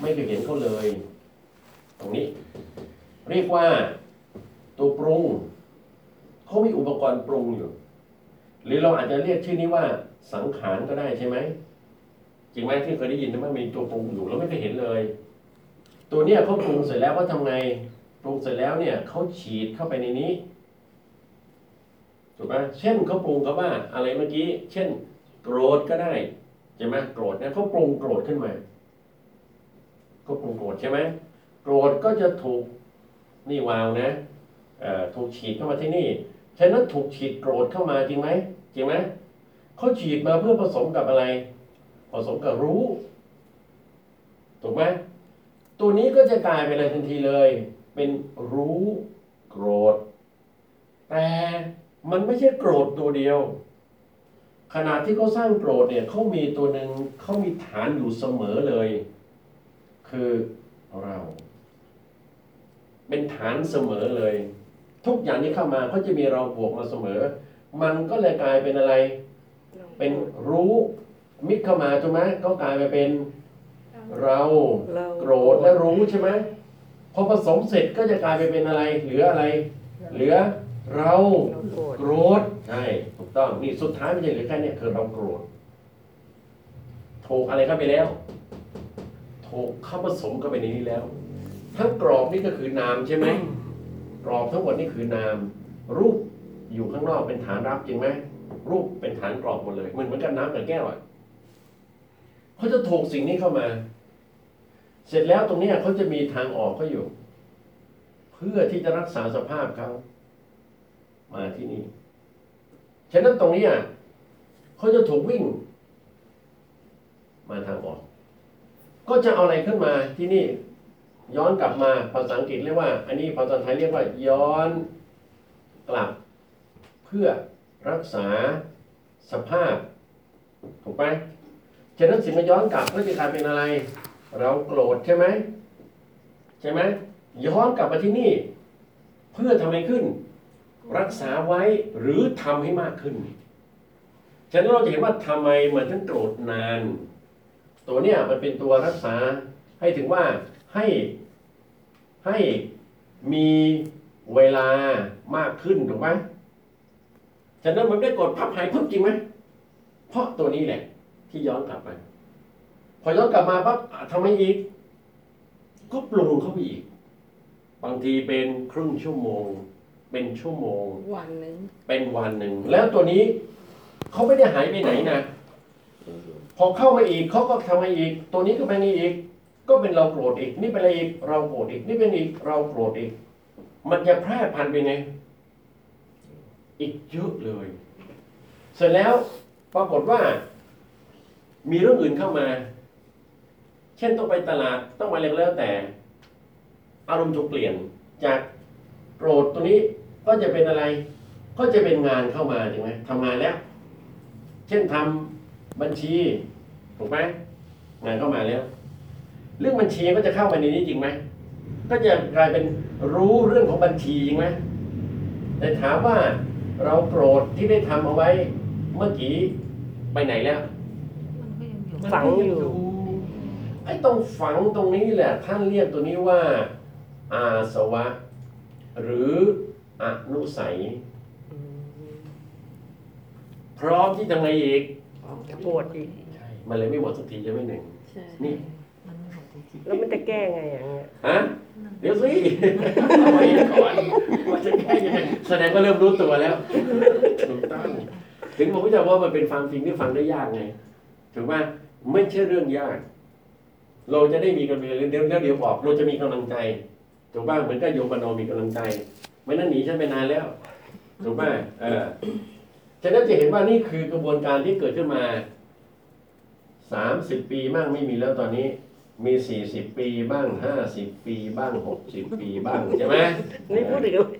ไม่เคยเห็นเขาเลย ตรงนี้ เรียกว่าตัวปรุงเขามีอุปกรณ์ปรุงอยู่ หรือเราอาจจะเรียกชื่อนี้ว่า สังขารก็ได้ใช่ไหมจริงไหมที่เคยได้ยินว่ามีตัวปรุงอยู่แล้วไม่เคยเห็นเลย ตัวเนี้ยเขาปรุงเสร็จแล้วเขาทำไงปรุงเสร็จแล้วเนี่ยเขาฉีดเข้าไปในนี้ถูกไหมเช่นเขาปรุงกับว่าอะไรเมื่อกี้ เช่น โกรธก็ได้ใช่ไหมโกรธเนี่ยเขาปรุงโกรธขึ้นมา เขาปรุงโกรธใช่ไหมโกรธก็จะถูกนี่วาวนะถูกฉีดเข้ามาที่นี่ฉะนั้นถูกฉีดโกรธเข้ามาจริงไหมจริงไหมเขาฉีดมาเพื่อผสมกับอะไร ผสมกับรู้ ถูกไหมตัวนี้ก็จะกลายเป็นอะไรทันทีเลย เป็นรู้โกรธ แต่มันไม่ใช่โกรธตัวเดียว ขณะที่เขาสร้างโกรธเนี่ยเขามีตัวหนึ่งเขามีฐานอยู่เสมอเลย คือเรา เป็นฐานเสมอเลย ทุกอย่างที่เข้ามาเขาจะมีเราบวกมาเสมอ มันก็เลยกลายเป็นอะไร เป็นรู้มิกเข้ามาใช่ไหมก็กลายไปเป็นเราโกรธและรู้ใช่ไหมพอผสมเสร็จก็จะกลายไปเป็นอะไร เหลืออะไร เหลือเราโกรธใช่ถูกต้องนี่สุดท้ายม่ใช่เหลือแค่เนี้คือเราโกรธถูกอะไรเข้าไปแล้ว ถูกเข้าผสมเข้าไปในนี้แล้ว ทั้งกรอบนี่ก็คือนามใช่ไหมกรอบทั้งหมดนี่คือนาม รูปอยู่ข้างนอกเป็นฐานรับจริงไหมรูปเป็นฐานกรอบหมดเลยเหมือนเหมือนกันน้ำกับแก้วอะเขาจะถูกสิ่งนี้เข้ามา เสร็จแล้วตรงเนี้ยเขาจะมีทางออกเขาอยู่ เพื่อที่จะรักษาสภาพเขามาที่นี่ ฉะนั้นตรงนี้อะเขาจะถูกวิ่ง มาทางออก ก็จะเอาอะไรขึ้นมาที่นี่ ย้อนกลับมาภาษาอังกฤษเรียกว่า อันนี้ภาษาไทยเรียกว่า ย้อนกลับ เพื่อรักษาสภาพ ถูกไหมฉะนั้นสิ่งมันย้อนกลับก็จะกลายเป็นอะไร เราโกรธใช่ไหมใช่ไหมย้อนกลับมาที่นี่ เพื่อทำให้ขึ้น รักษาไว้หรือทำให้มากขึ้น ฉะนั้นเราจะเห็นว่าทำไมมันถึงโกรธนาน ตัวเนี้ยมันเป็นตัวรักษาให้ถึงว่าให้ให้มีเวลามากขึ้นถูกไหมฉะนั้นมันไม่ได้กดพับหายพับจริงไหมเพราะตัวนี้แหละ ที่ย้อนกลับไปพอย้อนกลับมาปั๊บอะทำไมอีก ก็ปรุงเข้าไปอีก บางทีเป็นครึ่งชั่วโมง เป็นชั่วโมง วันหนึ่งเป็นวันหนึ่ง แล้วตัวนี้เขาไม่ได้หายไปไหนนะ พอเข้ามาอีกเขาก็ทำมาอีก ตัวนี้ก็เป็นอีก ก็เป็นเราโกรธอีก นี่เป็นอะไรอีก เราโกรธอีก นี่เป็นอีก เราโกรธอีก มันจะแพร่พันธุ์ไปไง อีกเยอะเลย เสร็จแล้วปรากฏว่า มีเรื่องอื่นเข้ามา เช่นต้องไปตลาดต้องมาอะไรก็แล้วแต่ อารมณ์ถูกเปลี่ยนจากโกรธตัวนี้ก็จะเป็นอะไร ก็จะเป็นงานเข้ามาถูกไหมทำงานแล้ว เช่นทำ บัญชี ถูกไหมงานเข้ามาแล้ว เรื่องบัญชีก็จะเข้ามาในนี้จริงไหมก็จะกลายเป็นรู้เรื่องของบัญชีจริงไหมแต่ถามว่าเราโกรธที่ได้ทำเอาไว้ เมื่อกี้ไปไหนแล้วมันก็ยังอยู่ฝังอยู่ไอ้ตรงฝังตรงนี้แหละ ท่านเรียกตัวนี้ว่า อาสวะ หรืออนุสัยอืมพร้อมที่จะไงอีก จะปวดอีกใช่มันเลยไม่หมดสักทีจะไม่หนึ่ง ใช่นี่ มันไม่หมดจริงแล้วมันจะแก้ไงอย่างเงี้ยฮะเดี๋ยวสิเอาไว้ก่อนว่าจะแก้ยังไงแสดงว่าเริ่มรู้ตัวแล้ว ถูกต้อง ถึงผมจะว่ามันเป็นความจริงที่ฟังได้ยากไงถูกไหมไม่ใช่เรื่องยาก เราจะได้มีกำลังใจเดี๋ยวเดี๋ยวเดี๋ยวบอกเราจะมีกำลังใจ ถูกบ้างเหมือนกับโยมปนโนมีกำลังใจ ไม่นั้นหนีฉันไปนานแล้ว ถูกไหมเออ ฉะนั้นจะเห็นว่านี่คือกระบวนการที่เกิดขึ้นมาสามสิบปีบ้างไม่มีแล้วตอนนี้ มีสี่สิบปีบ้างห้าสิบปีบ้างหกสิบปีบ้างใช่ไหมนี่พูดถึงอะไร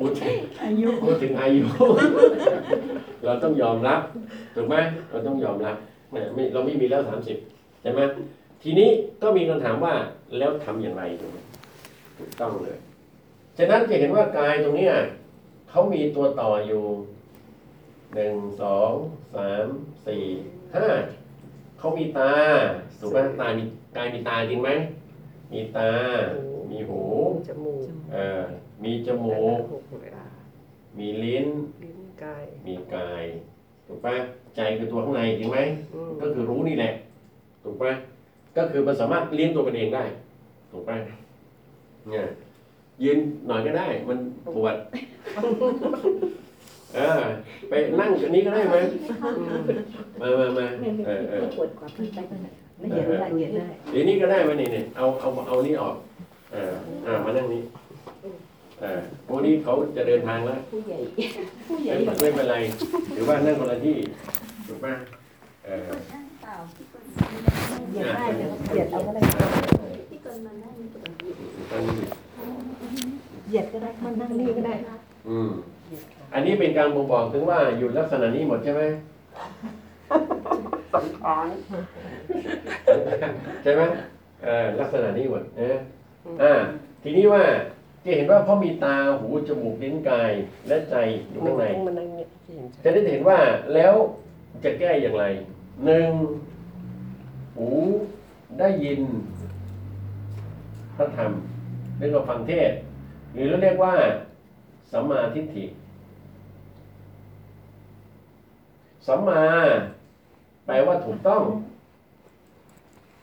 พูดถึงอายุพูดถึงอายุ เราต้องยอมรับถูกไหมเราต้องยอมรับเนี่ยไม่เราไม่มีแล้วสามสิบใช่ไหมทีนี้ก็มีคำถามว่าแล้วทำอย่างไรถูกไหมถูกต้องเลย ฉะนั้นจะเห็นว่ากายตรงเนี้ยเขามีตัวต่ออยู่ หนึ่งสองสามสี่ห้าเขามีตาถูกไหมตามีกายมีตาจริงไหมมีตา มีหูจมูกเอ่อมีจมูกหูตามีลิ้นลิ้นกายมีกายถูกปะใจคือตัวข้างในจริงไหมอืมก็คือรู้นี่แหละถูกปะก็คือมันสามารถเลี้ยงตัวมันเองได้ถูกปะเนี่ยยืนหน่อยก็ได้ มันปวด เออ ไปนั่งกันนี้ก็ได้ไหมมามามาไม่ไม่เออเออไม่ปวดกว่าพี่ไปนั่นแหละไม่เหยียดได้เหยียดได้เดี๋ยวนี้ก็ได้ไหมนี่เนี่ยเอาเอาเอานี่ออกเอออ่ามานั่งนี้เออพวกนี้เขาจะเดินทางแล้วผู้ใหญ่ผู้ใหญ่ไม่เป็นไรหรือว่านั่งคนละที่ถูกปะเออเหยียดได้เดี๋ยวเหยียดเอาก็ได้อันนี้เหยียดก็ได้มันนั่งนี่ก็ได้ อืม อันนี้เป็นการบ่งบอกถึงว่าอยู่ลักษณะนี้หมดใช่ไหมสังขารใช่ไหมเออลักษณะนี้หมดเอออ่า ทีนี้ว่าจะเห็นว่าเพราะมีตาหูจมูกลิ้นกายและใจอยู่ข้างในมันนั่งเนี่ยที่เห็นชัดจะได้เห็นว่าแล้วจะแก้อย่างไรหนึ่งหูได้ยินพระธรรมเรียกว่าฟังเทศน์หรือเรียกว่าสัมมาทิฏฐิ สัมมา แปลว่าถูกต้อง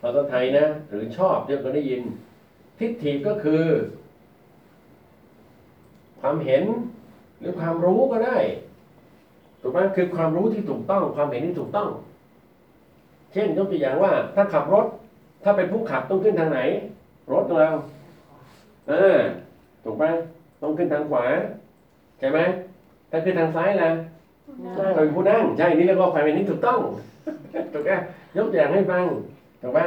ภาษาไทยนะ หรือชอบเรียกก็ได้ยิน ทิฏฐิก็คือ ความเห็นหรือความรู้ก็ได้ถูกไหมคือความรู้ที่ถูกต้อง ความเห็นที่ถูกต้อง เช่นยกตัวอย่างว่า ถ้าขับรถ ถ้าเป็นผู้ขับต้องขึ้นทางไหน รถของเราเออถูกไหมต้องขึ้นทางขวาใช่ไหมถ้าขึ้นทางซ้ายล่ะ เราเป็นผู้นั่งใช่นี่เรียกว่าความเห็นที่ถูกต้องถูกไหมยกตัวอย่างให้ฟังถูกไหม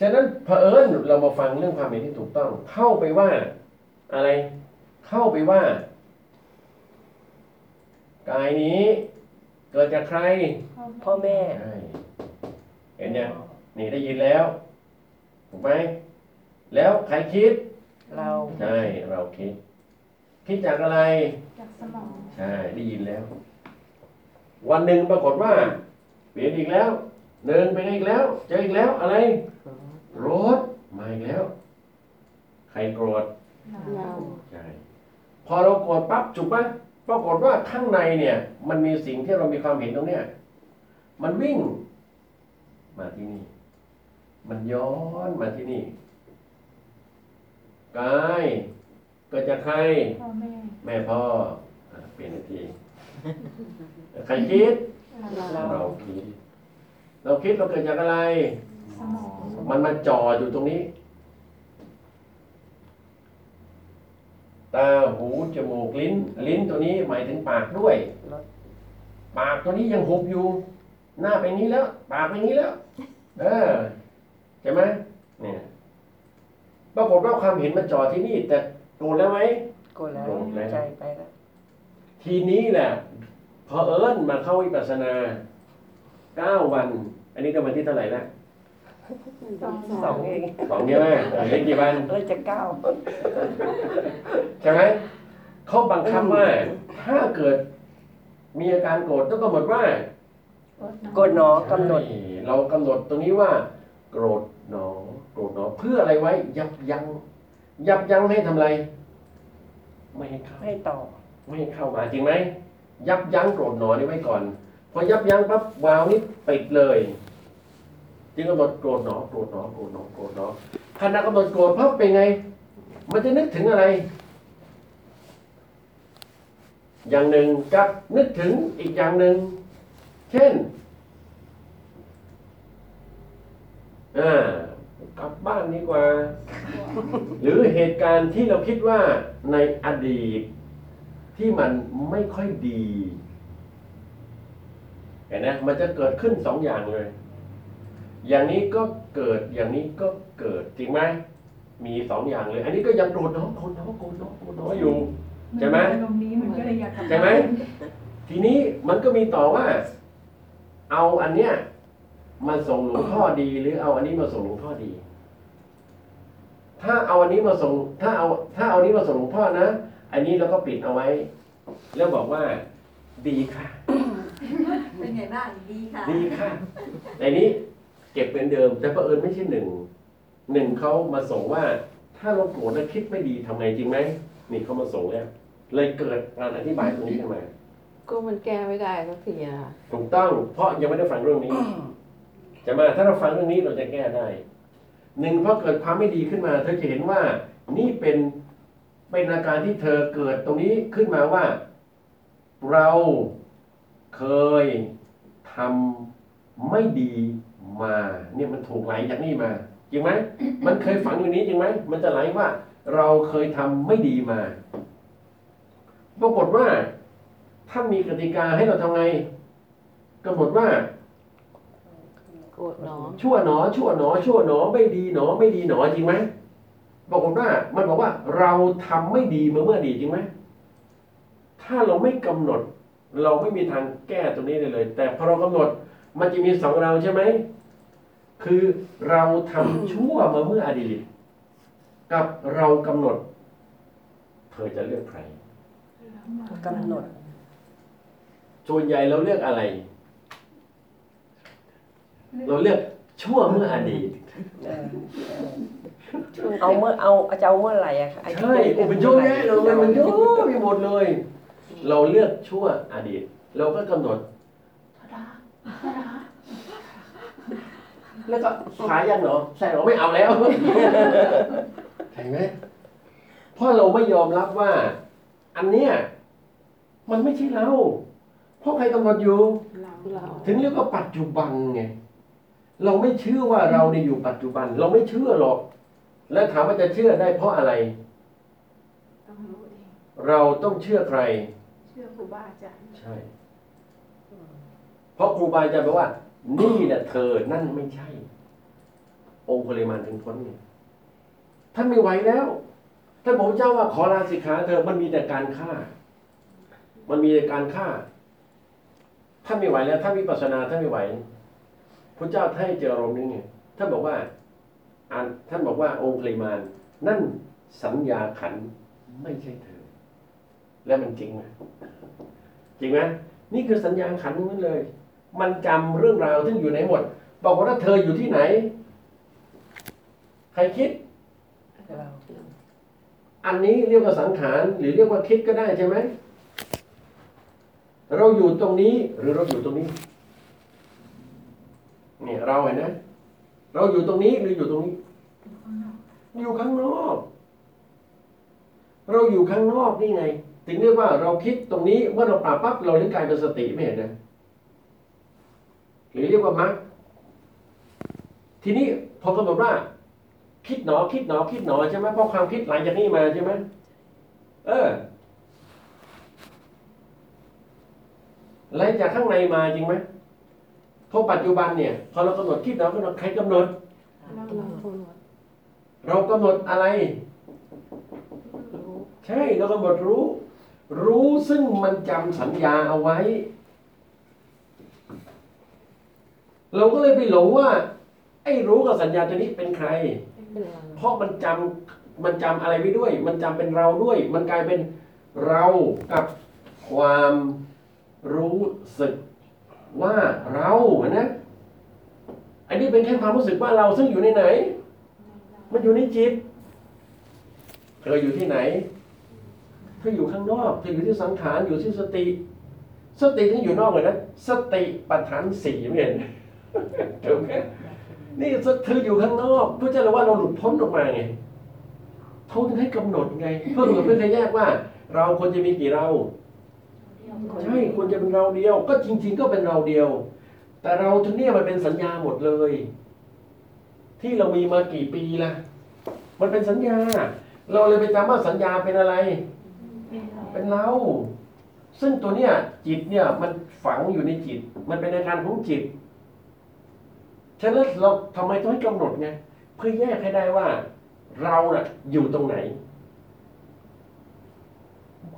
ฉะนั้นเผอิญเรามาฟังเรื่องความเห็นที่ถูกต้อง เข้าไปว่าอะไร เข้าไปว่ากายนี้เกิดจากใคร พ่อแม่ใช่เห็นยังนี่ได้ยินแล้วถูกไหมแล้วใครคิด เราใช่เราคิด คิดจากอะไร จากสมอง ใช่ได้ยินแล้ว วันหนึ่งปรากฏว่า เปลี่ยนอีกแล้วหนึ่งไปอีกแล้ว เจออีกแล้วอะไรโกรธมาอีกแล้ว ใครโกรธเราใช่พอเราโกรธปั๊บจุกปะปรากฏว่าข้างในเนี่ย มันมีสิ่งที่เรามีความเห็นตรงเนี้ยมันวิ่ง มาที่นี่ มันย้อนมาที่นี่กายเกิดจากใครพ่อแม่แม่พ่ออะเปลี่ยนนาที ใครคิดเราเราคิด เราคิดเราเกิดจากอะไรสมองมันมาจ่ออยู่ตรงนี้ ตา หู จมูก ลิ้น ลิ้นตัวนี้หมายถึงปากด้วย ปากตัวนี้ยังหุบอยู่ หน้าไปนี้แล้ว ปากไปนี้แล้ว เออใช่ไหมเนี่ยปรากฏว่าความเห็นมันจ่อที่นี่ แต่โกรธแล้วไหมโกรธแล้วโกรธแล้วใจไปแล้ว ทีนี้แหละ พอเอิญมาเข้าวิปัสสนาเก้าวัน อันนี้ก็วันที่เท่าไหร่ละสองสองเองสองใช่ไหมเออเล็กกี่วันเราจะก้าวใช่ไหมเขาบังคับว่าถ้าเกิดมีอาการโกรธต้องกำหนดว่าโกรธหนอกำหนดใช่เรากำหนดตรงนี้ว่า โกรธหนอโกรธหนอเพื่ออะไรไว้ ยับยั้งยับยั้งไม่ให้ทำอะไร ไม่ให้เข้าให้ต่อ ไม่ให้เข้ามาจริงไหม ยับยั้งโกรธหนอนี่ไว้ก่อน พอยับยั้งปั๊บวาวนี่ปิดเลย จึงกำหนดโกรธหนอโกรธหนอโกรธหนอโกรธหนอขณะกำหนดโกรธปั๊บเป็นไง มันจะนึกถึงอะไร อย่างหนึ่งกับนึกถึงอีกอย่างหนึ่ง เช่นอ่ากลับบ้านดีกว่า หรือเหตุการณ์ที่เราคิดว่าในอดีต ที่มันไม่ค่อยดีเห็นไหมมันจะเกิดขึ้นสองอย่างเลย อย่างนี้ก็เกิดอย่างนี้ก็เกิดจริงไหมมีสองอย่างเลย อันนี้ก็ยังโกรธน้องโกรธน้องโกรธน้องโกรธน้องอยู่ใช่ไหมตรงนี้มันก็เลยอยากกลับใช่ไหมทีนี้มันก็มีต่อว่า เอาอันเนี้ยมาส่งหลวงพ่อดีหรือเอาอันนี้มาส่งหลวงพ่อดี ถ้าเอาอันนี้มาส่ง ถ้าเอา ถ้าเอาอันนี้มาส่งหลวงพ่อนะ อันนี้เราก็ปิดเอาไว้ แล้วบอกว่า ดีค่ะ เป็นไงบ้างดีค่ะ ดีค่ะแต่นี้เก็บเป็นเดิม แต่ประเอิญไม่ใช่หนึ่งหนึ่งเขามาส่งว่า ถ้าเราโกรธแล้วคิดไม่ดีทำไงจริงไหมนี่เขามาส่งแล้วเลยเกิดการอธิบายตรงนี้ขึ้นมาก็มันแก้ไม่ได้สักทีอะค่ะถูกต้อง เพราะยังไม่ได้ฟังเรื่องนี้จะมาถ้าเราฟังเรื่องนี้เราจะแก้ได้หนึ่งเพราะเกิดความไม่ดีขึ้นมา เธอจะเห็นว่านี่เป็น เป็นอาการที่เธอเกิดตรงนี้ขึ้นมาว่า เราเคยทำไม่ดีมา เนี่ยมันถูกไหลจากนี่มาจริงไหมมันเคยฝังอยู่นี้จริงไหมมันจะไหลว่า เราเคยทำไม่ดีมาปรากฏว่าท่านมีกติกาให้เราทำไงกำหนดว่าโกรธเนาะชั่วหนอชั่วหนอชั่วหนอไม่ดีหนอไม่ดีหนอจริงไหม บอกผมว่ามันบอกว่าเราทำไม่ดีมาเมื่อดีจริงไหมถ้าเราไม่กำหนด เราไม่มีทางแก้ตรงนี้ได้เลย แต่พอเรากำหนดมันจะมีสองเราใช่ไหมคือเราทำชั่วมาเมื่ออดีต กับเรากำหนด เธอจะเลือกใครกำหนดส่วนใหญ่เราเลือกอะไร เราเลือกชั่วเมื่ออดีต เออเอาเมื่อเอาจะเอาเมื่อไหร่อะคะไอ้ที่ใช่โอ้มันเยอะแยะเลยมันเยอะไปหมดเลย เราเลือกชั่วอดีต เราก็กำหนดแล้วก็ขายยังเหรอใช่เหรอไม่เอาแล้วเห็นไหมเพราะเราไม่ยอมรับว่า อันเนี้ยมันไม่ใช่เรา เพราะใครกำหนดอยู่เราถึงเรียกว่าปัจจุบันไง เราไม่เชื่อว่าเราเนี่ยอยู่ปัจจุบัน เราไม่เชื่อหรอก แล้วถามว่าจะเชื่อได้เพราะอะไร ต้องรู้เองเราต้องเชื่อใคร เชื่อครูบาอาจารย์ใช่ เพราะครูบาอาจารย์บอกว่า นี่แหละเธอนั่นไม่ใช่ องค์ปริมาณถึงพ้นไงท่านไม่ไหวแล้วท่านบอกเจ้าว่าขอลาสิกขาเธอมันมีแต่การฆ่า มันมีแต่การฆ่าท่านไม่ไหวแล้วท่านวิปัสสนาท่านไม่ไหว พระเจ้าท่านให้เจออารมณ์นี้ไงท่านบอกว่าอ่านท่านบอกว่าองค์ปริมาณนั่นสัญญาขันไม่ใช่เธอ แล้วมันจริงไหมจริงไหมนี่คือสัญญาขันนั้นเลย มันจำเรื่องราวที่อยู่ไหนหมดบอกว่าถ้าเธออยู่ที่ไหน ใครคิด อันนี้เรียกว่าสังขารหรือเรียกว่าคิดก็ได้ใช่ไหมเราอยู่ตรงนี้หรือเราอยู่ตรงนี้ เราเห็นนะเราอยู่ตรงนี้หรืออยู่ตรงนี้ อยู่ข้างนอก เราอยู่ข้างนอกนี่ไง ถึงเรียกว่าเราคิดตรงนี้เมื่อเราปราบปั๊บเราถึงกายเป็นสติไม่เห็นนะหรือเรียกว่ามรรคทีนี้พอกำหนดว่า คิดหนอคิดหนอคิดหนอใช่ไหมเพราะความคิดหลังจากนี้มาใช่ไหมเออไหลจากข้างในมาจริงไหม ราะปัจจุบันเนี่ยพอเรากำหนดคิดหนอกำหนดใครกำหนด เราเราคนเรากำหนดอะไรรู้ใช่เรากำหนดรู้ รู้ซึ่งมันจำสัญญาเอาไว้ เราก็เลยไปหลงว่า ไอ้รู้กับสัญญาตัวนี้เป็นใครเป็นเราเพราะมันจำมันจำอะไรไว้ด้วย มันจำเป็นเราด้วย มันกลายเป็นเรากับความรู้สึก ว่าเรานะอันนี้เป็นแค่ความรู้สึกว่าเราซึ่งอยู่ในไหน มันอยู่ในจิต เธออยู่ที่ไหน เธออยู่ข้างนอก เธออยู่ที่สังขาร อยู่ที่สติ สติที่อยู่นอกเลยนะ สติปัฏฐานสี่ไม่เห็นถูกไหมนี่เธออยู่ข้างนอกเพื่อจะรู้ว่าเราหลุดพ้นออกมาไงเขาถึงให้กำหนดไง เพื่อเหมือนเพื่อจะแยกว่า เราควรจะมีกี่เรา ใช่ควรจะเป็นเราเดียว ก็จริง ๆ ก็เป็นเราเดียว แต่เราทุกเนี่ยมันเป็นสัญญาหมดเลย ที่เรามีมากี่ปีละมันเป็นสัญญา เราเลยไปจำว่าสัญญาเป็นอะไร เป็นเรา ซึ่งตัวเนี้ยจิตเนี่ยมันฝังอยู่ในจิต มันเป็นอาการของจิตฉะนั้นเราทำไมต้องให้กำหนดไงเพื่อแยกให้ได้ว่า เราน่ะอยู่ตรงไหน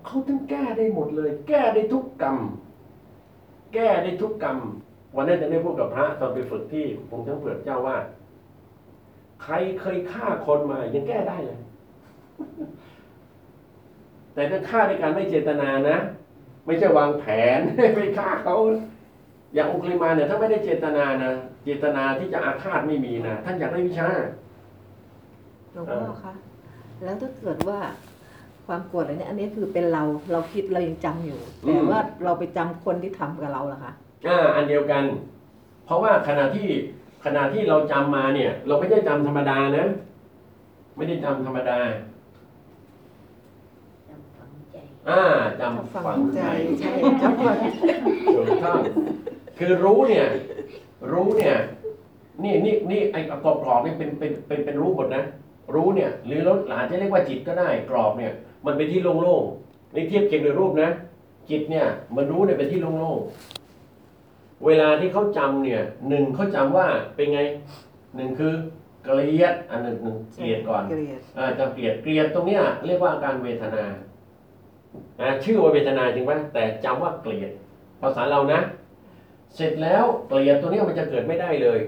เขาถึงแก้ได้หมดเลย แก้ได้ทุกกรรม แก้ได้ทุกกรรม วันนั้นจะได้พูดกับพระตอนไปฝึกที่ผมทั้งเปิดเจ้าว่า ใครเคยฆ่าคนมายังแก้ได้เลย แต่ถ้าฆ่าด้วยการไม่เจตนานะ ไม่ใช่วางแผนไปฆ่าเขาอย่างองคุลิมาเนี่ยถ้าไม่ได้เจตนานะเจตนาที่จะอาฆาตไม่มีนะท่านอยากได้วิชาหลวงพ่อคะแล้วถ้าเกิดว่า ความโกรธอะไรเนี่ยอันนี้คือเป็นเราเราคิดเรายังจำอยู่อืมแต่ว่าเราไปจำคนที่ทำกับเราล่ะคะ อ่าอันเดียวกัน เพราะว่าขณะที่ขณะที่เราจำมาเนี่ย เราไม่ได้จำธรรมดานะ ไม่ได้จำธรรมดาอ่าจำฝัฝังงใจใจ ใช่จำฝังถูกต้องคือรู้เนี่ย รู้เนี่ย นี่นี่นี่ไอ้กรอบกรอบเนี่ยเป็นเป็นเป็นเป็นรู้หมดนะ รู้เนี่ย หรือเราอาจจะเรียกว่าจิตก็ได้กรอบเนี่ย มันเป็นที่โล่งๆนี่เทียบเคียงโดยรูปนะ จิตเนี่ย มันรู้เนี่ยเป็นที่โล่งๆเวลาที่เขาจำเนี่ยหนึ่งเขาจำว่าเป็นไงหนึ่งคือเกลียดอันหนึ่งหนึ่งเกลียดก่อนเกลียดอ่าจะเกลียดเกลียดตรงเนี้ยเรียกว่าอาการเวทนาอ่าชื่อว่าเวทนาจริงไหมแต่จำว่าเกลียดภาษาเรานะ เสร็จแล้วเกลียดตัวเนี้ยมันจะเกิดไม่ได้เลย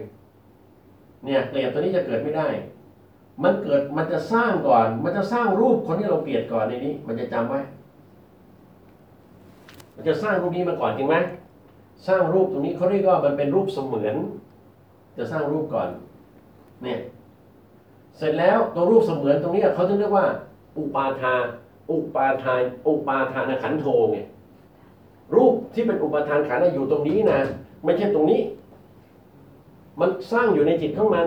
เนี่ยเกลียดตัวนี้จะเกิดไม่ได้ มันเกิดมันจะสร้างก่อน มันจะสร้างรูปคนที่เราเกลียดก่อนในนี้ มันจะจำไว้ มันจะสร้างรูปนี้มาก่อนจริงไหมสร้างรูปตรงนี้เขาเรียกว่ามันเป็นรูปเสมือน จะสร้างรูปก่อน เนี่ย เสร็จแล้วตัวรูปเสมือนตรงนี้เขาจะเรียกว่า อุปาทา อุปาทานอุปาทานขันโทไงรูปที่เป็นอุปทานขันธ์น่ะอยู่ตรงนี้นะไม่ใช่ตรงนี้ มันสร้างอยู่ในจิตของมัน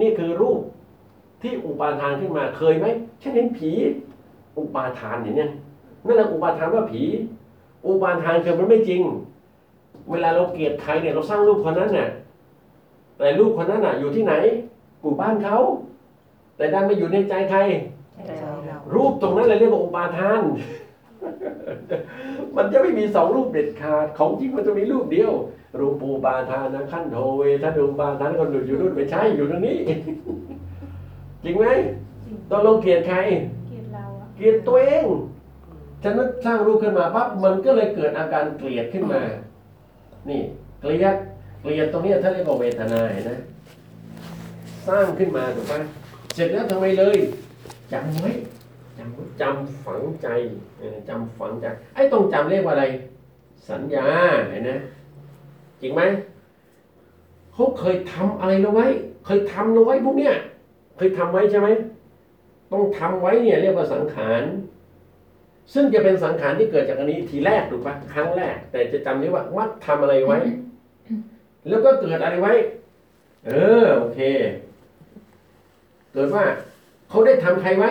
นี่คือรูป ที่อุปาทานขึ้นมาเคยไหมฉันเห็นผี อุปาทานอย่างเนี้ยนั่นแหละอุปาทานว่าผี อุปาทานคือมันไม่จริง เวลาเราเกลียดใครเนี่ยเราสร้างรูปคนนั้นน่ะแต่รูปคนนั้นน่ะ อยู่ที่ไหนอยู่บ้านเขาแต่ดันมาอยู่ในใจใครใจเรารูปตรงนั้นเลยเรียกว่าอุปาทาน มันจะไม่มีสองรูปเด็ดขาด ของจริงมันจะมีรูปเดียว รูปปูปาทานนะขั้นโทเวทันุปาทานคนดูอยู่นู่นไม่ใช่อยู่ตรงนี้ จริงไหมจริงต้องลงเกลียดใคร เกลียดเราอะเกลียดตัวเองฉะนั้นสร้างรูปขึ้นมาปั๊บมันก็เลยเกิดอาการเกลียดขึ้นมา นี่เกลียดเกลียดตรงเนี้ยท่านเรียกว่าเวทนาเห็นไหมสร้างขึ้นมาถูกปะเสร็จแล้วทำไมเลยจำไว้จำไว้จำฝังใจเออจำฝังใจไอ้ตรงจำเรียกว่าอะไร สัญญาเห็นไหมจริงไหมเขาเคยทำอะไรเราไว้ เคยทำเราไว้พวกเนี้ย เคยทำไว้ใช่ไหมต้องทำไว้เนี่ยเรียกว่าสังขาร ซึ่งจะเป็นสังขารที่เกิดจากอันนี้ทีแรกถูกปะครั้งแรก แต่จะจำได้ว่าวัดทำอะไรไว้ แล้วก็เกิดอะไรไว้ เออโอเค เกิดว่าเขาได้ทำใครไว้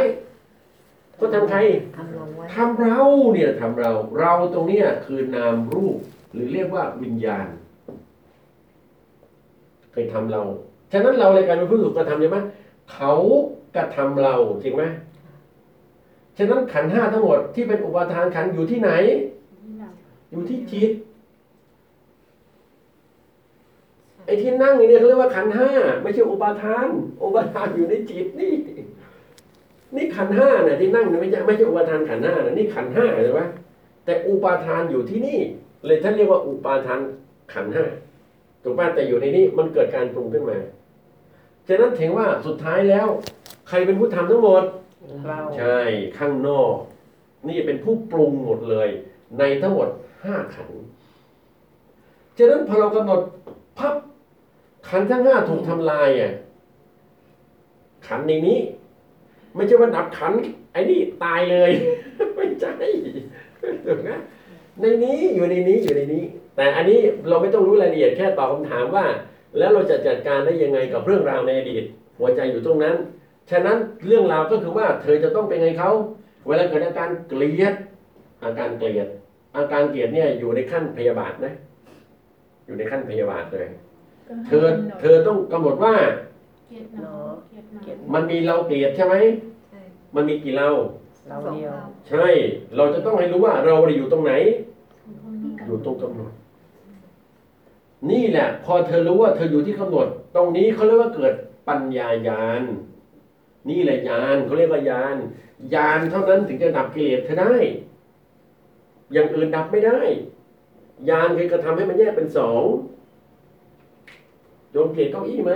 เขาทำใครทำเราไว้ทำเราเนี่ยทำเรา เราตรงเนี้ยคือนามรูป หรือเรียกว่าวิญญาณเคยทำเรา ฉะนั้นเราเลยการเป็นผู้ถูกกระทำใช่ไหม เขากระทำเราจริงไหมฉะนั้นขันห้าทั้งหมดที่เป็นอุปทานขันอยู่ที่ไหน อยู่ที่จิตไอ้ที่นั่งอยู่เนี่ยเขาเรียกว่าขันห้าไม่ใช่อุปทาน อุปทานอยู่ในจิตนี่ นี่ขันห้าน่ะที่นั่งเนี่ยไม่ใช่ไม่ใช่อุปทานขันห้านะนี่ขันห้าใช่ไหมแต่อุปทานอยู่ที่นี่ เลยท่านเรียกว่าอุปทานขันห้าถูกป่ะแต่อยู่ในนี้มันเกิดการปรุงขึ้นมา ฉะนั้นถึงว่าสุดท้ายแล้ว ใครเป็นผู้ทำทั้งหมดเราใช่ข้างนอก นี่เป็นผู้ปรุงหมดเลย ในทั้งหมดห้าขันธ์ฉะนั้นพอเรากำหนดพับขันธ์ทั้งห้าถูกทำลายอะขันธ์ในนี้ ไม่ใช่ว่าดับขันธ์ไอ้นี่ตายเลย ไม่ใช่ถูกไหมในนี้อยู่ในนี้อยู่ในนี้ แต่อันนี้เราไม่ต้องรู้รายละเอียดแค่ตอบคำถามว่า แล้วเราจะจัดการได้ยังไงกับเรื่องราวในอดีต หัวใจอยู่ตรงนั้น ฉะนั้นเรื่องราวก็คือว่า เธอจะต้องเป็นไงเขาเวลาเกิดอาการเกลียด อาการเกลียด อาการเกลียดเนี่ยอยู่ในขั้นพยาบาทนะ อยู่ในขั้นพยาบาทเลยก็ให้เธอกำหนดเธอต้องกำหนดว่า เกลียดหนอเกลียดหนอเกลียดมันมีเราเกลียดใช่ไหมใช่มันมีกี่เรา เราเดียว ใช่ เราจะต้องให้รู้ว่าเราอยู่ตรงไหนของคนนี้อยู่ตรงกำหนด นี่แหละ พอเธอรู้ว่าเธออยู่ที่กำหนด ตรงนี้เขาเรียกว่าเกิดปัญญายาน นี่แหละยานเขาเรียกว่ายาน ยานเท่านั้นถึงจะดับกิเลสเธอได้ อย่างอื่นดับไม่ได้ ยานคือกระทำให้มันแยกเป็นสองโยมเกลียดเก้าอี้ไหม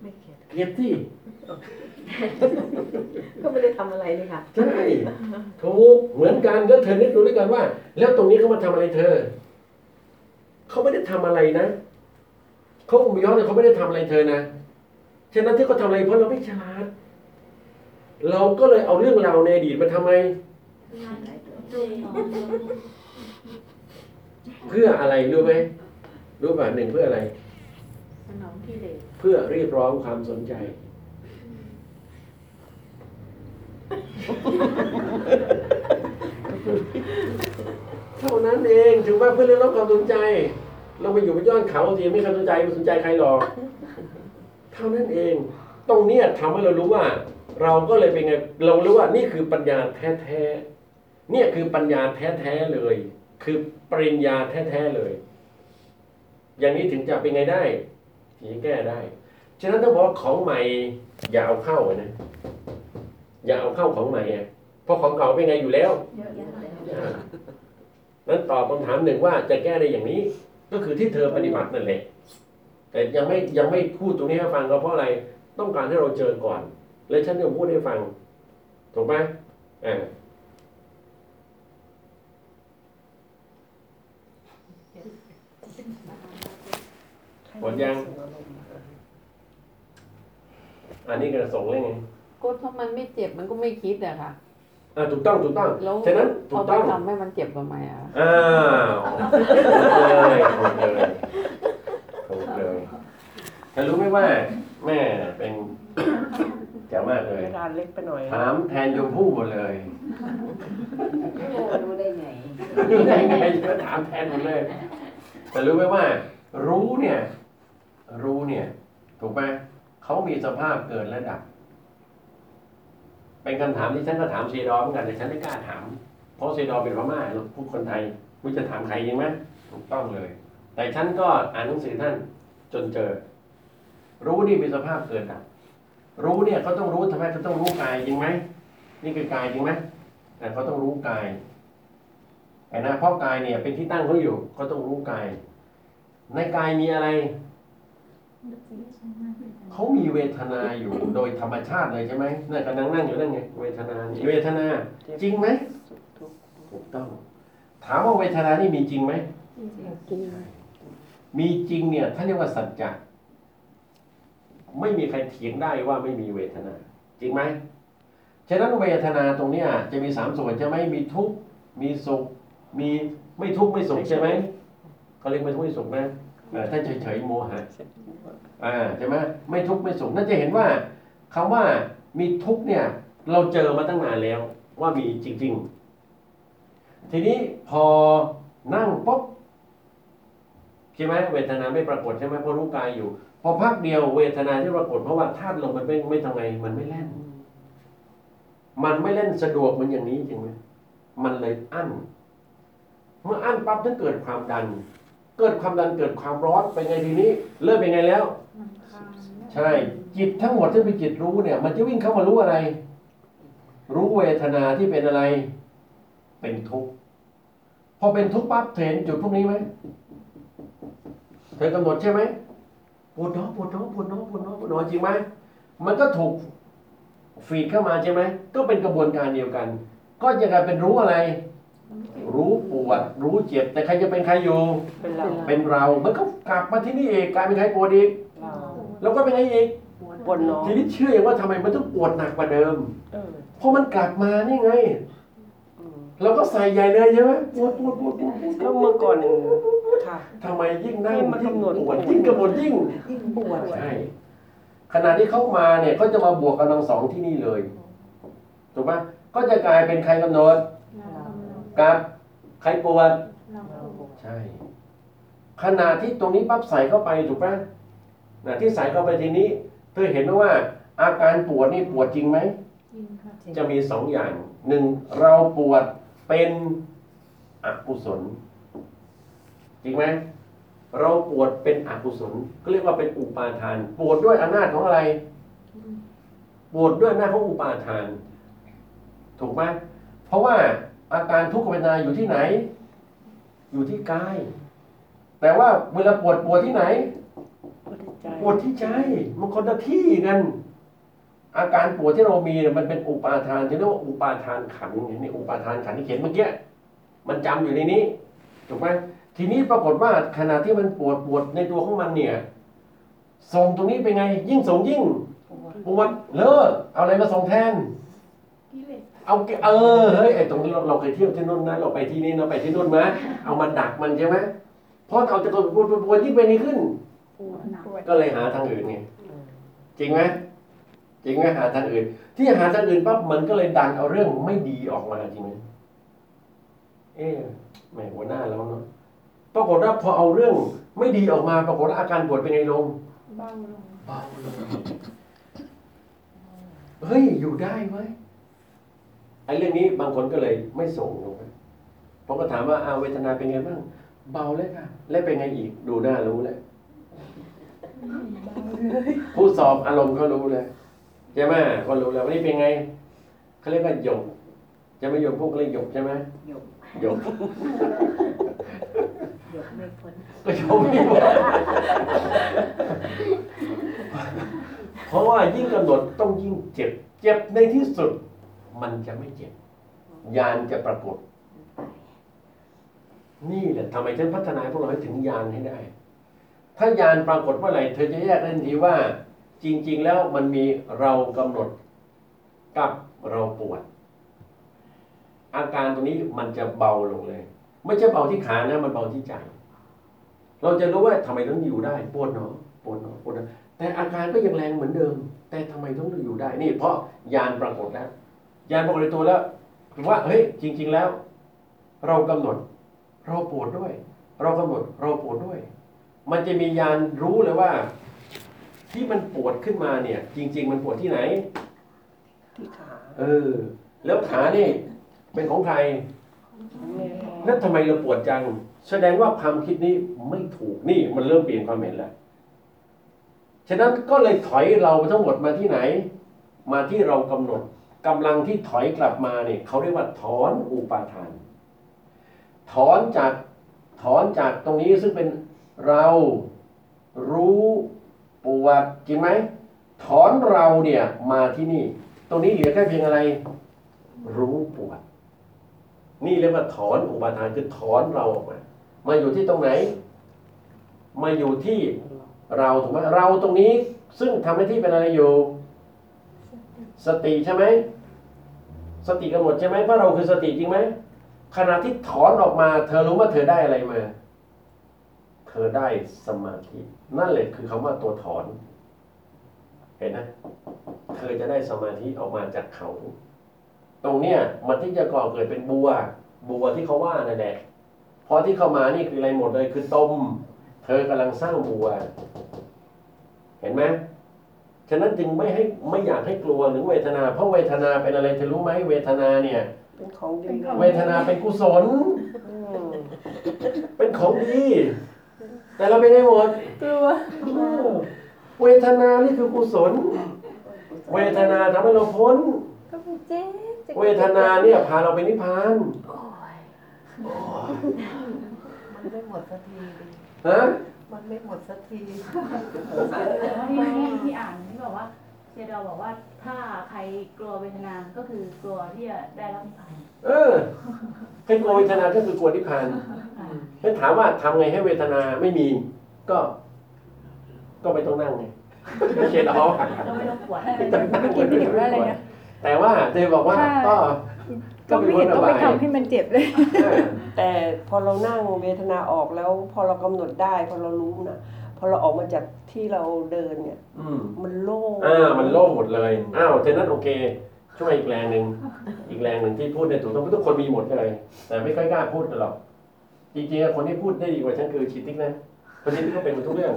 ไม่เกลียดเกลียดที่ก็ไม่ได้ทำอะไรเลยค่ะใช่ถูกเหมือนกันแล้วเธอนึกดูด้วยกันว่า แล้วตรงนี้เขามาทำอะไรเธอ เขาไม่ได้ทำอะไรนะเขาองค์ย้อนเนี่ยเขาไม่ได้ทำอะไรเธอนะฉะนั้นที่เขาทำอะไรเพราะเราไม่ฉลาด เราก็เลยเอาเรื่องราวในอดีตมาทำไม เพื่ออะไรรู้ไหมรู้ป่ะหนึ่งเพื่ออะไรเด็กเพื่อเรียกร้องความสนใจ เท่านั้นเองถึงว่าเพื่อเรียกร้องความสนใจ เราไปอยู่บนยอดเขาทีไม่ใครสนใจไม่สนใจใครหรอกเท่านั้นเอง ตรงนี้ยทำให้เรารู้ว่า เราก็เลยเป็นไงเรารู้ว่านี่คือปัญญาแท้ๆเนี่ยคือปัญญาแท้ๆเลย คือปริญญาแท้ๆเลย อย่างนี้ถึงจะเป็นไงได้ถึงแก้ได้ฉะนั้นถ้าบอกว่าของใหม่ อย่าเอาเข้านะอย่าเอาเข้าของใหม่เพราะของเก่าเป็นไงอยู่แล้ว นั้นตอบคำถามหนึ่งว่าจะแก้ได้อย่างนี้ ก็คือที่เธอปฏิบัตินั่นแหละแต่ยังไม่ยังไม่พูดตรงนี้ให้ฟังก็เพราะอะไรต้องการให้เราเจอก่อนเลยฉันจะพูดให้ฟัง ถูกไหมอ่าหมดยังอันนี้กระส่งเรื่องไงก็ถ้ามันไม่เจ็บมันก็ไม่คิดอะค่ะ อ่าถูกต้องถูกต้อง แล้วฉะนั้นถูพอกไปต้องทำให้มันเจ็บทำไมอะอ้าวถูกเลยถูกเลยถูกเลยแต่รู้ไหมว่า แม่เป็นแจ๋วมากเลยเวลาเล็กไปหน่อยถามแทนยมพู่หมดเลยรู้ได้ไงยังไงไงก็ถามแทนหมดเลย แต่รู้ไหมว่า รู้เนี่ย รู้เนี่ย ถูกไหมเขามีสภาพเกิดและดับ เป็นคำถามที่ฉันก็ถามเซดอเหมือนกันแต่ฉันไม่กล้าถาม เพราะเซดอเป็นพม่าเราพูดคนไทยไม่จะถามใครยังไหมถูกต้องเลย แต่ฉันก็อ่านหนังสือท่านจนเจอ รู้นี่มีสภาพเกิดดับรู้เนี่ยเขาต้องรู้ทำไมเขาต้องรู้กายจริงไหมนี่คือกายจริงไหมแต่เขาต้องรู้กายแต่นะเพราะกายเนี่ย เป็นที่ตั้งเขาอยู่เขาต้องรู้กาย ในกายมีอะไร เขามีเวทนาอยู่โดยธรรมชาติเลยใช่ไหมนั่นกำลังนั่งอยู่นั่นไงเวทนานี่เวทนาจริงไหมถูกต้อง ถามว่าเวทนานี่มีจริงไหมมีจริงเนี่ยท่านเรียกว่าสัจจะไม่มีใครเถียงได้ว่าไม่มีเวทนา จริงไหมฉะนั้นเวทนาตรงเนี้ยจะมีสามส่วนใช่ไหมมีทุกข์มีสุข มีไม่ทุกข์ไม่สุขใช่ไหมเขาเรียกไม่ทุกข์ไม่สุขนะ ถ้าเฉยๆโมหะอ่าใช่ไหมไม่ทุกข์ไม่สุขน่าจะเห็นว่าคำว่ามีทุกข์เนี่ย เราเจอมาตั้งนานแล้ว ว่ามีจริง ๆ ทีนี้พอนั่งปุ๊บใช่ไหมเวทนาไม่ปรากฏใช่ไหมเพราะรู้กายอยู่ พอพักเดียวเวทนาที่ปรากฏเพราะว่าธาตุลมมันไม่ไม่ทำไงมันไม่แล่น มันไม่เล่นสะดวกมือนอย่างนี้จริงไหมมันเลยอั้นเมื่ออั้นปั๊บถึงเกิดความดัน กิดความดันเกิดความร้อนเป็นไงทีนี้ เริ่มเป็นไงแล้วมันคานใช่ จิตทั้งหมดที่เป็นจิตรู้เนี่ย มันจะวิ่งเข้ามารู้อะไร รู้เวทนาที่เป็นอะไร เป็นทุกข์พอเป็นทุกข์ปั๊บเธอเห็นจุดพวกนี้ไหมเธอกำหนดใช่ไหมปวดท้องปวดท้องปวดท้องปวดท้องปวดท้องจริงไหมมันก็ถูกฟีดเข้ามาใช่ไหมก็เป็นกระบวนการเดียวกัน ก็จะกลายเป็นรู้อะไร รู้ปวด รู้เจ็บ แต่ใครจะเป็นใครอยู่ เป็นเราเป็นเรา มันก็กลับมาที่นี่เองกลายเป็นใครปวดอีก เราแล้วก็เป็นไงอีก ปวดน้องทีนี้เชื่ออย่างว่าทำไมมันต้องปวดหนักกว่าเดิม เออเพราะมันกลับมานี่ไง อืมเราก็ใส่ใหญ่เลยใช่ไหมปวดปวดปวดปวดปวดก็เมื่อก่อนค่ะ ทำไมยิ่งนั่งให้มันยิ่งกำหนด ปวดยิ่งกำหนดยิ่งยิ่งปวดใช่ขณะที่เขามาเนี่ยเขาจะมาบวกกำลังสองที่นี่เลยถูกปะก็จะกลายเป็นใครกำหนดเรา กำลังกับใครปวดเราปวด ใช่ ขณะที่ตรงนี้ปั๊บใส่เข้าไปถูกปะขณะที่ใส่เข้าไปทีนี้ เธอเห็นไหมว่า อาการปวดนี่ปวดจริงไหมจริงค่ะจะมีสองอย่าง หนึ่งเราปวดเป็นอกุศล จริงไหม เราปวดเป็นอกุศล ก็เรียกว่าเป็นอุปาทาน ปวดด้วยอำนาจของอะไร ปวดด้วยอำนาจของอุปาทาน ถูกไหมเพราะว่า อาการทุกขเวทนาอยู่ที่ไหน อยู่ที่กาย แต่ว่าเวลาปวดปวดที่ไหน ปวดใจปวดที่ใจมันคนละที่กัน อาการปวดที่เรามีเนี่ยมันเป็นอุปาทานที่เรียกว่าอุปาทานขันธ์นี่อุปาทานขันธ์ที่เขียนเมื่อกี้มันจำอยู่ในนี้ถูกไหมทีนี้ปรากฏว่าขณะที่มันปวดปวดในตัวของมันเนี่ยส่งตรงนี้เป็นไง ยิ่งส่งยิ่งปวดเลิกเอาอะไรมาส่งแทนกิ เลสเอาเกเออเฮ้ยไอ้ตรงนี้เราเราเคยเที่ยวที่นู่นนะเราไปที่นี่เราไปที่นู่นมาเอามาดักมันใช่ไหมเพราะเอาจะปวดปวดปวดปวดยิ่งไปนี่ขึ้น ก็เลยหาทางอื่นไงจริงไหมจริงไหมหาทางอื่น ที่หาทางอื่นปั๊บมันก็เลยดันเอาเรื่องไม่ดีออกมาจริงไหมเอ๊ะแหมหัวหน้าเราเนาะปรากฏว่าพอเอาเรื่องไม่ดีออกมาปรากฏว่าอาการปวดเป็นไงลงเบาลงเบาลงเฮ้ยอยู่ได้ไหมไอ้เรื่องนี้บางคนก็เลยไม่ส่งลงไปผมก็ถามว่าอาเวทนาเป็นไงบ้าง เบาเลยค่ะ แล้วเป็นไงอีก ดูหน้ารู้เลยผู้สอบอารมณ์ก็รู้เลยใช่ไหมก็รู้แล้ววันนี้เป็นไงเขาเรียกว่าหยกจะไม่หยกพวกเรียกหยกใช่ไหมหยกหยกหยกไม่พ้นก็หยกไม่บอกเพราะว่ายิ่งกำหนดต้องยิ่งเจ็บ เจ็บในที่สุด มันจะไม่เจ็บ ยานจะปรากฏ นี่แหละทำไมฉันพัฒนาพวกเราให้ถึงยานให้ได้ ถ้ายานปรากฏเมื่อไหร่เธอจะแยกได้ทันทีว่า จริง ๆ แล้วมันมีเรากำหนดกับเราปวด อาการตรงนี้มันจะเบาลงเลย ไม่ใช่เบาที่ขานะ มันเบาที่ใจ เราจะรู้ว่าทำไมต้องอยู่ได้ปวดเนาะปวดเนาะปวดเนาะแต่อาการก็ยังแรงเหมือนเดิม แต่ทำไมต้องอยู่ได้ นี่เพราะยานปรากฏแล้ว ยานปรากฏในตัวแล้วว่าเฮ้ยจริง ๆ แล้ว เรากำหนด เราปวดด้วย เรากำหนดเราปวดด้วย มันจะมียานรู้เลยว่า ที่มันปวดขึ้นมาเนี่ย จริง ๆ มันปวดที่ไหน ที่ขาเออ แล้วขานี่เป็นของใครแม่นั่นทำไมเราปวดจัง แสดงว่าความคิดนี้ไม่ถูกนี่มันเริ่มเปลี่ยนความเห็นแล้วฉะนั้นก็เลยถอยเราทั้งหมดมาที่ไหน มาที่เรากำหนด กำลังที่ถอยกลับมาเนี่ยเขาเรียกว่าถอนอุปาทาน ถอนจากถอนจากตรงนี้ซึ่งเป็นเรารู้ปวดจริงไหมถอนเราเนี่ยมาที่นี่ ตรงนี้เหลือแค่เพียงอะไร รู้ปวดนี่เรียกว่าถอนอุปาทานคือถอนเราออกมา มาอยู่ที่ตรงไหน มาอยู่ที่เราถูกไหมเราตรงนี้ซึ่งทำหน้าที่เป็นอะไรอยู่ สติใช่ไหมสติกำหนดใช่ไหมเพราเราคือสติจริงไหมขณะที่ถอนออกมา เธอรู้ว่าเธอได้อะไรมา เธอได้สมาธิ นั่นแหละคือคำว่าตัวถอน เห็นนะเธอจะได้สมาธิออกมาจากเขา ตรงเนี้ยมันที่จะก่อเกิดเป็นบัว บัวที่เขาว่านั่นแหละพอที่เข้ามานี่คืออะไรหมดเลยคือต้ม เธอกำลังสร้างบัว เห็นไหม ฉะนั้นจึงไม่ให้ไม่อยากให้กลัวถึงเวทนา เพราะเวทนาเป็นอะไรเธอรู้ไหมเวทนาเนี่ย เป็นของดีเวทนาเป็นกุศลอืมเป็นของดี แต่เราเป็นไงหมดกลัวเออเวทนานี่คือกุศล เวทนาทำให้เราพ้นก็เป็นเจ๊จะเวทนาเนี่ยพาเราไปนิพพานโอ้ยมันไม่หมดสักทีดิฮะ มันไม่หมดสักทีที่ที่อ่านที่บอกว่าเจดอบอกว่าถ้าใครกลัวเวทนา ก็คือกลัวที่จะได้รับนิพพานเออใครกลัวเวทนาก็คือกลัวนิพพานอ่าถ้าถามว่าทำไงให้เวทนาไม่มี ก็ ก็ไม่ต้องนั่งไงเขียนเอาก็ไม่ต้องปวดไม่ต้องนั่งเมื่อกี้พี่เห็นว่าอะไรนะแต่ว่าเธอบอกว่าถ้าก็ ก็ไม่เห็นต้องไปทำให้มันเจ็บเลยเออแต่พอเรานั่งเวทนาออกแล้ว พอเรากำหนดได้ พอเรารู้นะพอเราออกมาจากที่เราเดินเนี่ย อืมมันโล่งอ่ามันโล่งหมดเลยอ้าวฉะนั้นโอเค ช่วยอีกแรงหนึ่งอีกแรงหนึ่งที่พูดในยถูกต้องทุกคนมีหมดเลย แต่ไม่ค่อยกล้าพูดกันหรอกจริงๆอะคนที่พูดได้ดีกว่าฉันคือชิติ๊กนะคนนี้ที่ก็เป็นหมดทุกเรื่อง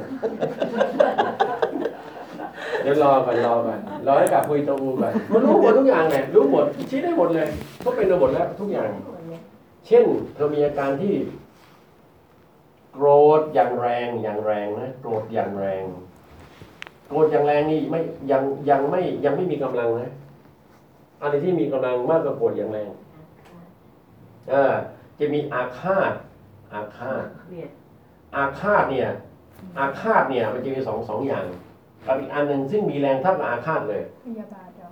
เดี๋ยวรอก่อนรอก่อนรอให้กับคุยตัวอูก่อนมันรู้หมดทุกอย่างเลยรู้หมดชี้ได้หมดเลยก็เป็นมาหมดแล้วทุกอย่าง เช่น เธอมีอาการที่ โกรธอย่างแรงอย่างแรงนะโกรธอย่างแรง โกรธอย่างแรงนี่ไม่ยังยังไม่ยังไม่มีกำลังนะอะไรที่มีกำลังมากกว่าโกรธอย่างแรงเออจะมีอาฆาตอาฆาตเบียดอาฆาตเนี่ย อาฆาตเนี่ย มันจะมีสองสองอย่าง กับอีกอันหนึ่งซึ่งมีแรงเท่ากับอาฆาตเลย พยาบาลเดียว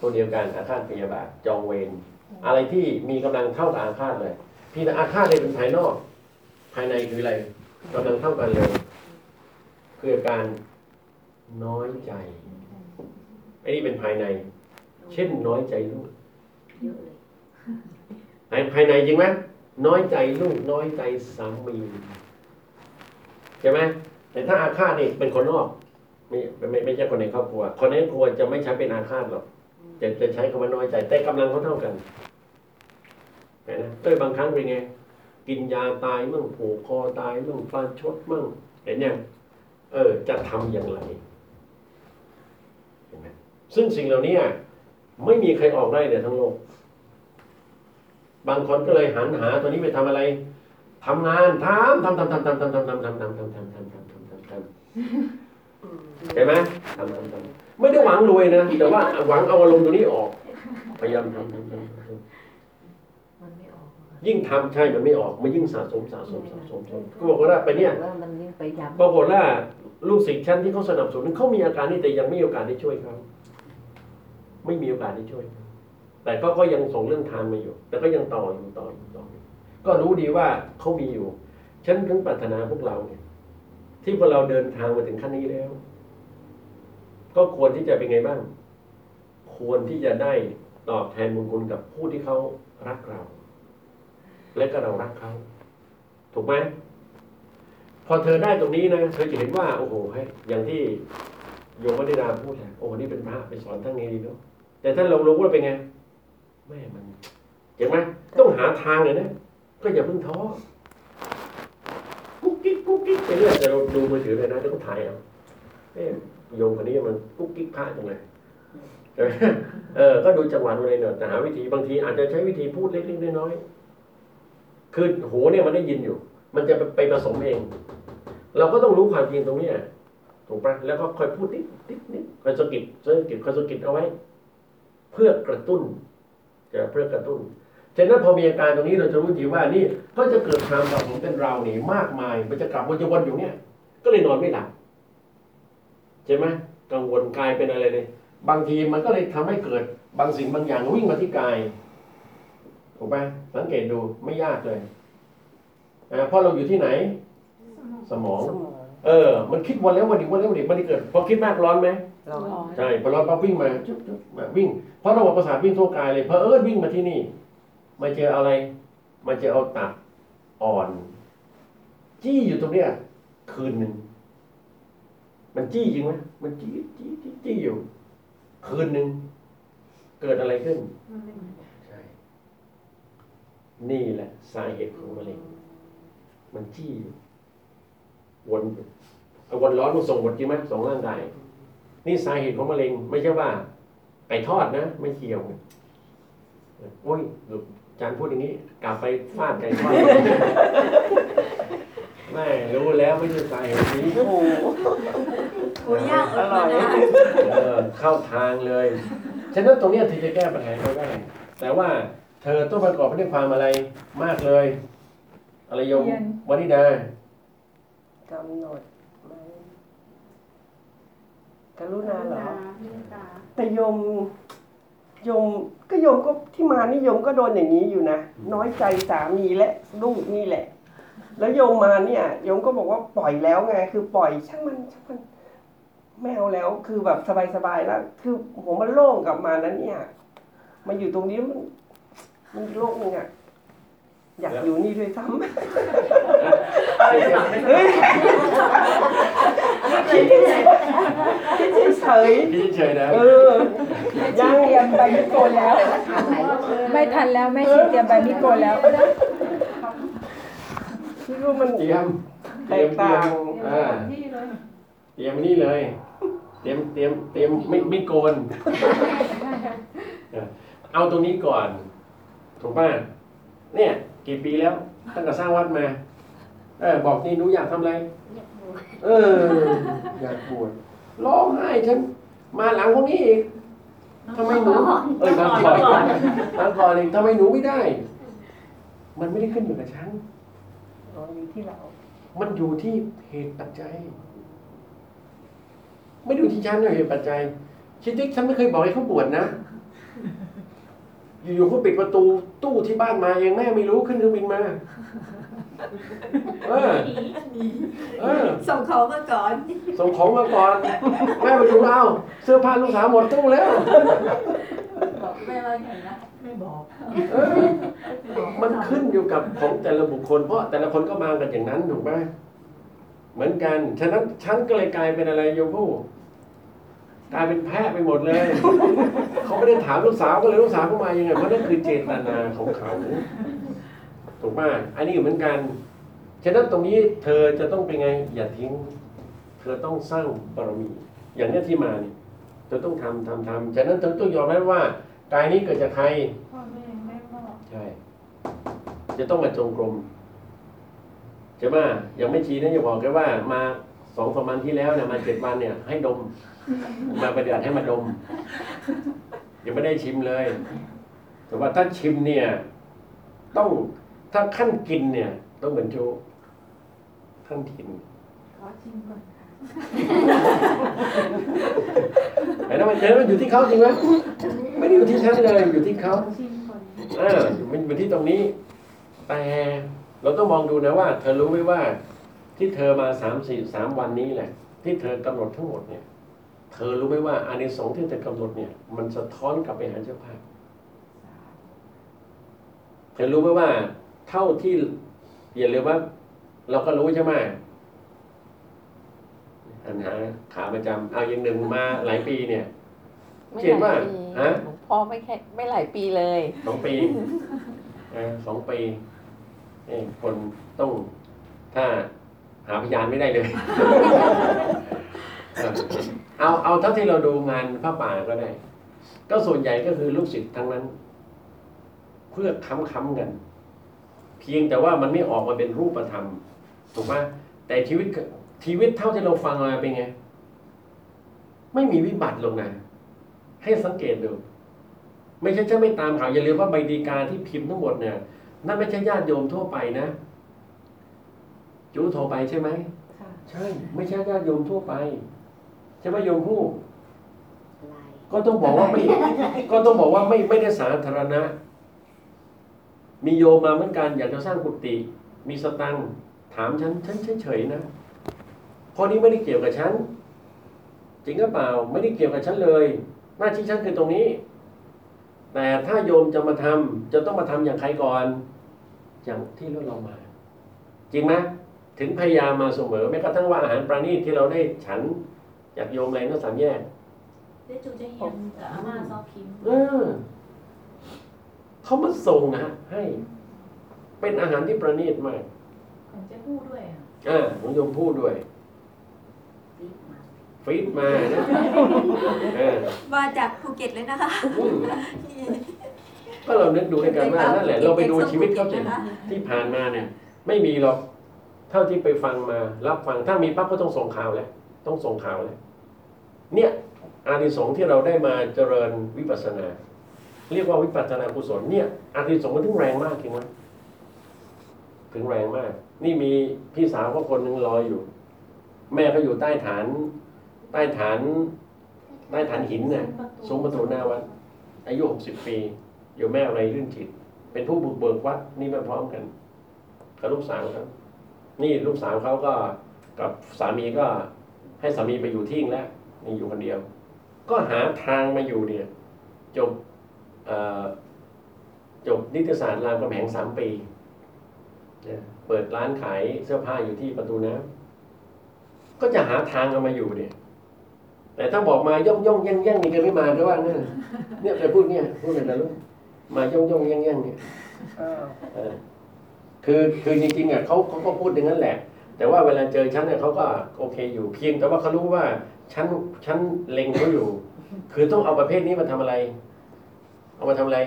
ตัวเดียวกันอาฆาตพยาบาทจองเวรอะไรที่มีกำลังเท่ากับอาฆาตเลยพี่แต่อาฆาตเลยเป็นภายนอกถภายในคืออะไรกำลังเท่ากันเลยคืออาการน้อยใจไอ้นี่เป็นภายใน เช่นน้อยใจลูกเยอะเลยภายภายในจริงไหมน้อยใจลูกน้อยใจสามีใช่ไหมแต่ถ้าอาฆาตนี่เป็นคนนอก ไม่ไม่ไม่ใช่คนในครอบครัว คนในครอบครัวจะไม่ใช้เป็นอาฆาตหรอกจะจะใช้คำว่าน้อยใจ แต่กำลังเขาเท่ากันเห็นไหมเอ้ยบางครั้งเป็นไง กินยาตายมั่งผูกคอตายมั่งฟันชดมั่งเห็นยังเออ จะทำอย่างไรเห็นไหมซึ่งสิ่งเหล่านี้ไม่มีใครออกได้เนี่ยทั้งโลก บางคนก็เลยหันหาตัวนี้ไปทำอะไรทำงานทำทำทำทำทำทำทำทำทำทำทำทำทำทำทำทำทำทำ เห็นไหมทำทำทำไม่ได้หวังรวยนะ แต่ว่าหวังเอาอารมณ์ตัวนี้ออก พยายามทำทำทำทำมันไม่ออกอะยิ่งทำใช่ มันไม่ออก มันยิ่งสะสมสะสมสะสมสะสมก็บอกว่าไปเนี่ยว่ามันยิ่งไปย้ปรากฏว่าลูกศิษย์ชั้นที่เขาสนับสนุนเขามีอาการนี้แต่ยังไม่มีโอกาสได้ช่วยเขาไม่มีโอกาสได้ช่วยเขาแต่ก็ก็ยังส่งเรื่องทานมาอยู่ แต่ก็ยังต่ออยู่ต่ออยู่ต่ออยู่ก็รู้ดีว่าเขามีอยู่ ฉันถึงปรารถนาพวกเราเนี่ย ที่พวกเราเดินทางมาถึงขั้นนี้แล้ว ก็ควรที่จะเป็นไงบ้าง ควรที่จะได้ตอบแทนบุญคุณกับผู้ที่เขารักเรา และก็เรารักเขาถูกไหมพอเธอได้ตรงนี้นะเธอจะเห็นว่า โอ้โหให้อย่างที่โยมวันิดาพูดแหละโอ้โหนี่เป็นพระไปสอนทั้งนี้ดีเนาะแต่ถ้าเรารู้ว่าเป็นไงแม่มันเห็นไหมต้องหาทางเลยนะก็อย่าเพิ่งท้อ กุ๊กกิ๊กกุ๊กกิ๊กไปเรื่อยแต่เราดูมือถือเลยนะแล้วก็ถ่ายเอาเอ๊ะโยมคนนี้มันกุ๊กกิ๊กพระจังเลยใช่ไหมเออ ก็ดูจังหวะดูอะไรเนอะแต่หาวิธีบางทีอาจจะใช้วิธีพูดเล็กๆน้อยๆคือหูเนี่ยมันได้ยินอยู่ มันจะไปผสมเอง เราก็ต้องรู้ความจริงตรงเนี้ยถูกปะแล้วก็ค่อยพูดนิดนิดนิดคอยสะกิดสะกิดคอยสะกิดเอาไว้ เพื่อกระตุ้นจะเพื่อกระตุ้น ฉะนั้นพอมีอาการตรงนี้เราจะรู้ทีว่านี่ก็จะเกิดความสับสนเป็นเราหนีมากมาย มันจะกลับวนจะวนอยู่เนี่ยก็เลยนอนไม่หลับใช่ไหมกังวลกายเป็นอะไรเลยบางทีมันก็เลยทำให้เกิดบางสิ่งบางอย่างวิ่งมาที่กายถูกไหมสังเกตดูไม่ยากเลยอ่าเพราะเราอยู่ที่ไหนสมองสมอง เออ มันคิดวันแล้ววันอีกวันแล้ววันอีกมันเกิดพอคิดมากร้อนไหมเราร้อนใช่พอร้อนปั๊บวิ่งมาจุ๊บจุ๊บมาวิ่ง เพราะระบบประสาทวิ่งทั่วกายเลยเพอเออวิ่งมาที่นี่ มาเจออะไรมาเจอเอาตับอ่อน จี้อยู่ตรงเนี้ยคืนหนึ่งมันจี้จริงไหมมันจี้จี้จี้จี้อยู่ คืนหนึ่งเกิดอะไรขึ้น ใช่ นี่แหละ สาเหตุของมะเร็ง มันจี้อยู่วนอยู่เอาวนร้อนมันส่งบทจริงไหมส่งร่างกาย นี่สาเหตุของมะเร็ง ไม่ใช่ว่าไก่ทอดนะ ไม่เกี่ยวโอ้ย อาจารย์พูดอย่างนี้ กลับไปฟาดไก่ทอดไม่รู้แล้วไม่ใช่สาเหตุนี้โอ้โหโอ้ยยากอร่อยเออเข้าทางเลย ฉะนั้นตรงเนี้ยที่จะแก้ปัญหาเขาได้แต่ว่าเธอต้องประกอบไปด้วยความอะไรมากเลยอะไรโยมเพียรวันิดากำหนดไหมกรุณาเหรอเมตตาแต่โยม โยมก็โยมก็ที่มานี่โยมก็โดนอย่างนี้อยู่นะน้อยใจสามีและลูกนี่แหละ แล้วโยมมาเนี่ยโยมก็บอกว่าปล่อยแล้วไง คือปล่อยช่างมันช่างมันไม่เอาแล้วคือแบบสบายๆแล้ว คือผมมันโล่งกลับมานั้นเนี่ย มาอยู่ตรงนี้มันมันโลกหนึงอะ อยากอยู่นี่ด้วยซ้ำเฮ้ยคิดเฉยๆคิดเฉยพี่เฉยๆนะๆเออยังเตรียมใบมิโกนแล้วำทางไหนก็คือไม่ทันแล้วแม่ชีเตรียมใบมิโกนแล้วไม่รู้มันเตรียมเตรียมเตรียมอ่าที่เลยเตรียมนี่เลย เตรียมเตรียมเตรียมไม่ไม่โกน เออเอาตรงนี้ก่อน ถูกป่ะเนี่ย กี่ปีแล้ว ตั้งแต่สร้างวัดมา เออ บอกนี่หนูอยากทำอะไรเออ อยากบวชร้องไห้ฉัน มาหลังพวกนี้อีกทำไมหนู เออทำก่อนทำก่อนเองทำไมหนูไม่ได้ มันไม่ได้ขึ้นอยู่กับฉันอ๋ออยู่ที่เรา มันอยู่ที่เหตุปัจจัย ไม่ได้อยู่ที่ฉันนะเหตุปัจจัยชิติ๊กฉันไม่เคยบอกให้เขาบวชนะ อยู่ๆเขาปิดประตูตู้ที่บ้านมาเองแม่ไม่รู้ขึ้นเครื่องบินมา เออ เออ ส่งของมาก่อน ส่งของมาก่อน แม่ไปดูเอาเสื้อผ้าลูกสาวหมดตู้แล้ว บอกแม่ว่าไงนะ ไม่บอก เออ มันขึ้นอยู่กับของแต่ละบุคคล เพราะแต่ละคนก็มากันอย่างนั้นถูกไหมเหมือนกัน ฉะนั้นฉันก็เลยกลายเป็นอะไรโยมผู้ กลายเป็นแพะไปหมดเลย เขาไม่ได้ถามลูกสาวก็เลยลูกสาวเข้ามายังไงเพราะนั่นคือเจตนาของเขาถูกไหมอันนี้เหมือนกัน ฉะนั้นตรงนี้เธอจะต้องเป็นไง อย่าทิ้ง เธอต้องสร้างบารมี อย่างเนี้ยที่มาเนี่ยเธอต้องทำทำทำฉะนั้นเธอต้องยอมรับว่ากายนี้เกิดจากใครพ่อแม่แม่พ่อใช่ จะต้องมาจงกรมใช่ไหมยังไม่ชี้นะอย่าบอกแค่ว่ามาสองสามวันที่แล้วเนี่ยมาเจ็ดวันเนี่ยให้ดม มาปฏิบัติให้มาดม ยังไม่ได้ชิมเลย แต่ว่าถ้าชิมเนี่ย ต้องถ้าขั้นกินเนี่ย ต้องเหมือนโจกขั้นกินขอชิมก่อนเห็นไหมมันเห็นไหมมันอยู่ที่เขาจริงไหมไม่ได้อยู่ที่ฉันเลยอยู่ที่เขาชิมก่อนเออมันเป็นที่ตรงนี้ แต่เราต้องมองดูนะว่า เธอรู้ไหมว่า ที่เธอมาสามสี่สามวันนี้แหละ ที่เธอกำหนดทั้งหมดเนี่ย เธอรู้ไหมว่าอานิสงส์ที่เธอกำหนดเนี่ย มันสะท้อนกลับไปหาเจ้าภาพเธอรู้ไหมว่า เท่าที่อย่าลืมว่า เราก็รู้ใช่ไหมอันหาขาประจำเอาอย่างหนึ่งมาหลายปีเนี่ยไม่เจ็บหลายว่าปีฮะหลวงพ่อไม่แค่ไม่หลายปีเลย สองปีเออสองปีนี่คนต้องถ้าหาพยานไม่ได้เลย เออเอาเอาเท่าที่เราดูงานพระป่าก็ได้ ก็ส่วนใหญ่ก็คือลูกศิษย์ทั้งนั้น เพื่อค้ำค้ำๆกัน เพียงแต่ว่ามันไม่ออกมาเป็นรูปธรรมถูกไหมแต่ชีวิตชีวิตเท่าที่เราฟังมาเป็นไง ไม่มีวิบัติลงนะให้สังเกตดู ไม่ใช่ฉันไม่ตามข่าวอย่าลืมว่าใบดีกาที่พิมพ์ทั้งหมดเนี่ยนั่นไม่ใช่ญาติโยมทั่วไปนะจูโทรไปใช่ไหมค่ะใช่ ไม่ใช่ญาติโยมทั่วไปใช่ไหมโยมผู้ลายก็ต้องบอกว่าไม่ ก็ต้องบอกว่าไม่ไม่ได้สาธารณะ มีโยมมาเหมือนกันอยากจะสร้างกุฏิมีสตังค์ถามฉันฉันเฉยๆนะข้อนี้ไม่ได้เกี่ยวกับฉันจริงหรือเปล่าไม่ได้เกี่ยวกับฉันเลยหน้าที่ฉันคือตรงนี้ แต่ถ้าโยมจะมาทำจะต้องมาทำอย่างใครก่อน อย่างที่เราเรามา จริงไหมถึงพยายามมาเสมอแม้กระทั่งว่าอาหารประณีตที่เราได้ฉัน จากโยมอะไรนั่นสามแยกได้จูจะเฮียนกับอาม่าซอคิมเออเขามาส่งนะฮะให้ เป็นอาหารที่ประณีตมากของเจ๊พูดด้วยอะอ่าของโยมพูดด้วยฟีดมานะเออมาจากภูเก็ตเลยนะคะอืมก็เรานึกดูด้วยกันว่านั่นแหละ เราไปดูชีวิตเขาสิที่ผ่านมาเนี่ย ไม่มีหรอก เท่าที่ไปฟังมา รับฟัง ถ้ามีปั๊บก็ต้องส่งข่าวแล้ว ต้องส่งข่าวแล้ว เนี่ยอานิสงส์ที่เราได้มาเจริญวิปัสสนา เรียกว่าวิปัสสนากุศลเนี่ยอานิสงส์มันถึงแรงมากจริงไหมถึงแรงมาก นี่มีพี่สาวก็คนหนึ่งรออยู่ แม่ก็อยู่ใต้ฐาน ใต้ฐาน ใต้ฐานหินเนี่ยซุ้มประตูหน้าวัดอายุหกสิบปีอยู่แม่อะไรรื่นจิต เป็นผู้บุกเบิกวัดนี่มาพร้อมกันกับลูกสาวครับ นี่ลูกสาวเขาก็กับสามีก็ให้สามีไปอยู่ที่งแล้ว นี่อยู่คนเดียว ก็หาทางมาอยู่เนี่ย จบเอ่อจบนิติศาสตร์รามคำแหงสามปีเนี่ยเปิดร้านขายเสื้อผ้าอยู่ที่ประตูน้ำก็จะหาทางเอามาอยู่เนี่ย แต่ถ้าบอกมาย่องย่องแย่งแย่งนี่แกไม่มาก็ว่าเนี่ยเนี่ยแกพูดเนี่ยพูดเลยนะลูกมาย่องย่องแย่งแย่งเนี่ยอ้าวเออคือคือจริงๆอะเขาเขาก็พูดอย่างนั้นแหละ แต่ว่าเวลาเจอฉันเนี่ยเขาก็โอเคอยู่เพียงแต่ว่าเขารู้ว่า ฉันฉันเล็งเขาอยู่ คือต้องเอาประเภทนี้มาทำอะไร เอามาทำอะไร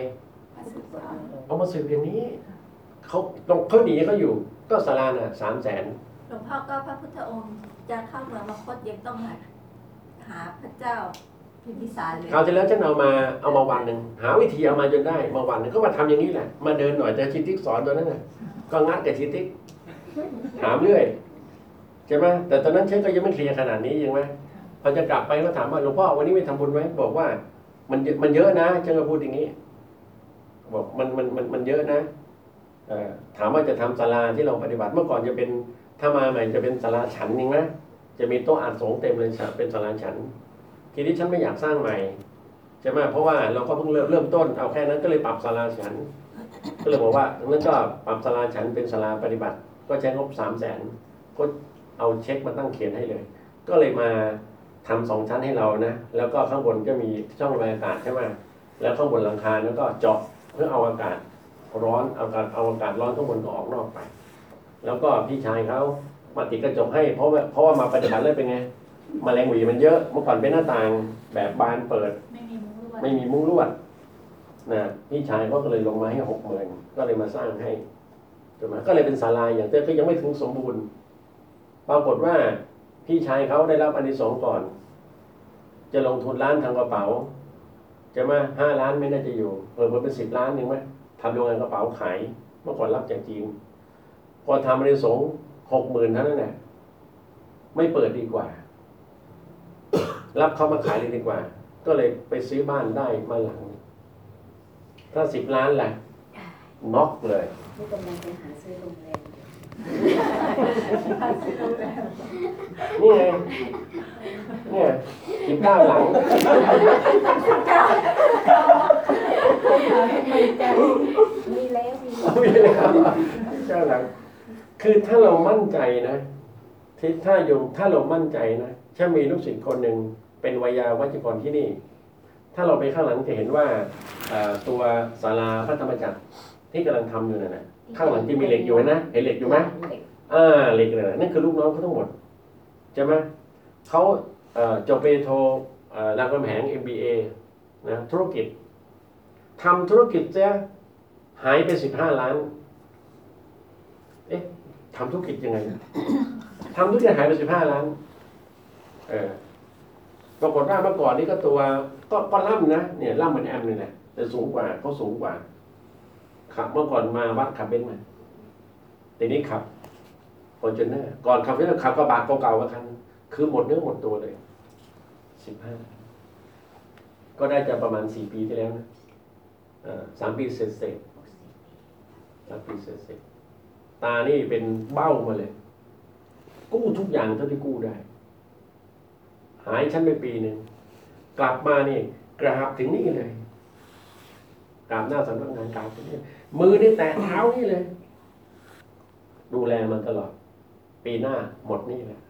เอามาสืบอย่างนี้เขาต้องเขาหนีเขาอยู่ ก็สาราน่ะสามแสนหลวงพ่อก็พระพุทธองค์จะเข้าเมืองมาคตยังต้องหาหาพระเจ้าพิมพิสารเลยคราวที่แล้วฉันเอามาเอามาวันหนึ่งหาวิธีเอามาจนได้มาวันหนึงก็มาทำอย่างนี้แหละมาเดินหน่อยแต่ชิติกสอนตัวนั้นน่ะก็งัดกับชิติกถามเรื่อยใช่ไหมแต่ตอนนั้นฉันก็ยังไม่เคลียร์ขนาดนี้ยังไหมพ อจะกลับไปก็ถามว่าหลวงพ่อวันนี้ไม่ทำบุญไหมบอกว่า มันเยอะมันเยอะนะฉันก็พูดอย่างนี้ บอกมันมันมันมันเยอะนะอถามว่าจะทำศาลาที่เราปฏิบัติเมื่อก่อนจะเป็นถ้ามาใหม่จะเป็นศาลาฉันจริงไหมจะมีโต๊ะอัดสงฆ์เต็มเลยเป็นศาลาฉัน ทีนี้ฉันไม่อยากสร้างใหม่ใช่ไหมเพราะว่าเราก็เพิ่งเริ่มเริ่มต้นเอาแค่นั้นก็เลยปรับศาลาฉัน ก็เลยบอกว่างั้นก็ปรับศาลาฉันเป็นศาลาปฏิบัติ ก็ใช้งบสามแสนก็เอาเช็คมาตั้งเขียนให้เลย ก็เลยมา ทำสองชั้นให้เรานะ แล้วก็ข้างบนก็มีช่องระบายอากาศใช่ไหมแล้วข้างบนหลังคาแล้วก็เจาะเพื่อเอาอากาศร้อนเอาอากาศเอาอากาศร้อนข้างบนก็ออกนอกไป แล้วก็พี่ชายเขามาติดกระจกให้ เพราะว่าเพราะว่ามาปฏิบัติแล้วเป็นไงแมลงหวีมันเยอะเมื่อก่อนเป็นหน้าต่างแบบบานเปิด ไม่มีมุ้งลวดไม่มีมุ้งลวดนะพี่ชายเขาก็เลยลงมาให้หกหมื่นก็เลยมาสร้างให้ถูกไหมก็เลยเป็นศาลาอย่างแต่ก็ยังไม่ถึงสมบูรณ์ ปรากฏว่า พี่ชายเขาได้รับอานิสงส์ก่อน จะลงทุนล้านทางกระเป๋า จะมาห้าล้านไม่น่าจะอยู่เออเป็นสิบล้านหนึ่งไหมทำโรงงานกระเป๋าขายเมื่อก่อนรับจากจีนพอทำอานิสงส์หกหมื่นเท่านั้นแหละไม่เปิดดีกว่า รับเขามาขายเลยดีกว่า ก็เลยไปซื้อบ้านได้มาหลัง ถ้าสิบล้านแหละน็อกเลยนี่กำลังไปหาซื้อโรงแรม นี่ไงเนี่ยสิบเก้าหลังมีแล้วมีเอาไปเลยครับเจ้าหลัง คือถ้าเรามั่นใจนะที่ถ้าโยมถ้าเรามั่นใจนะถ้ามีลูกศิษย์คนหนึ่งเป็นวิยาวัจกรที่นี่ ถ้าเราไปข้างหลังจะเห็นว่าตัวศาลาพระธรรมจักรที่กำลังทำอยู่นั่นนะข้างหลังที่มีเหล็กอยู่นะ เห็นเหล็กอยู่ไหม อ่าเหล็กเลยนะนั่นคือลูกน้องเขาทั้งหมดใช่ไหมเขาจบปริญญาโทเอ่อรามคำแหง MBA นะธุรกิจทำธุรกิจเสียหายไปสิบห้าล้าน เอ๊ะทำธุรกิจยังไงทำธุรกิจหายไปสิบห้าล้าน เออปรากฏว่าเมื่อก่อนนี่ก็ตัวก็ก็ล่ำนะเนี่ยล่ำเหมือนแอมเลยแหละแต่สูงกว่าเขาสูงกว่า ขับเมื่อก่อนมาวัดขับเบนซ์มาแต่นี้ขับ ฟอร์จูนเนอร์ก่อนขับเนี่ยขับกระบะเก่าๆมาคันคือหมดเนื้อหมดตัวเลยสิบห้าก็ได้จะประมาณสี่ปีที่แล้วนะสามปีเสร็จเสร็จสามปีเสร็จเสร็จตานี่เป็นเบ้ามาเลย กู้ทุกอย่างเท่าที่กู้ได้ หายชั้นไปปีหนึ่งกลับมานี่กราบถึงนี่เลยกราบหน้าสำนักงานกราบถึงนี่มือนี่แตะเท้านี่เลย ดูแลมันตลอด ปีหน้าหมดหนี่แหละ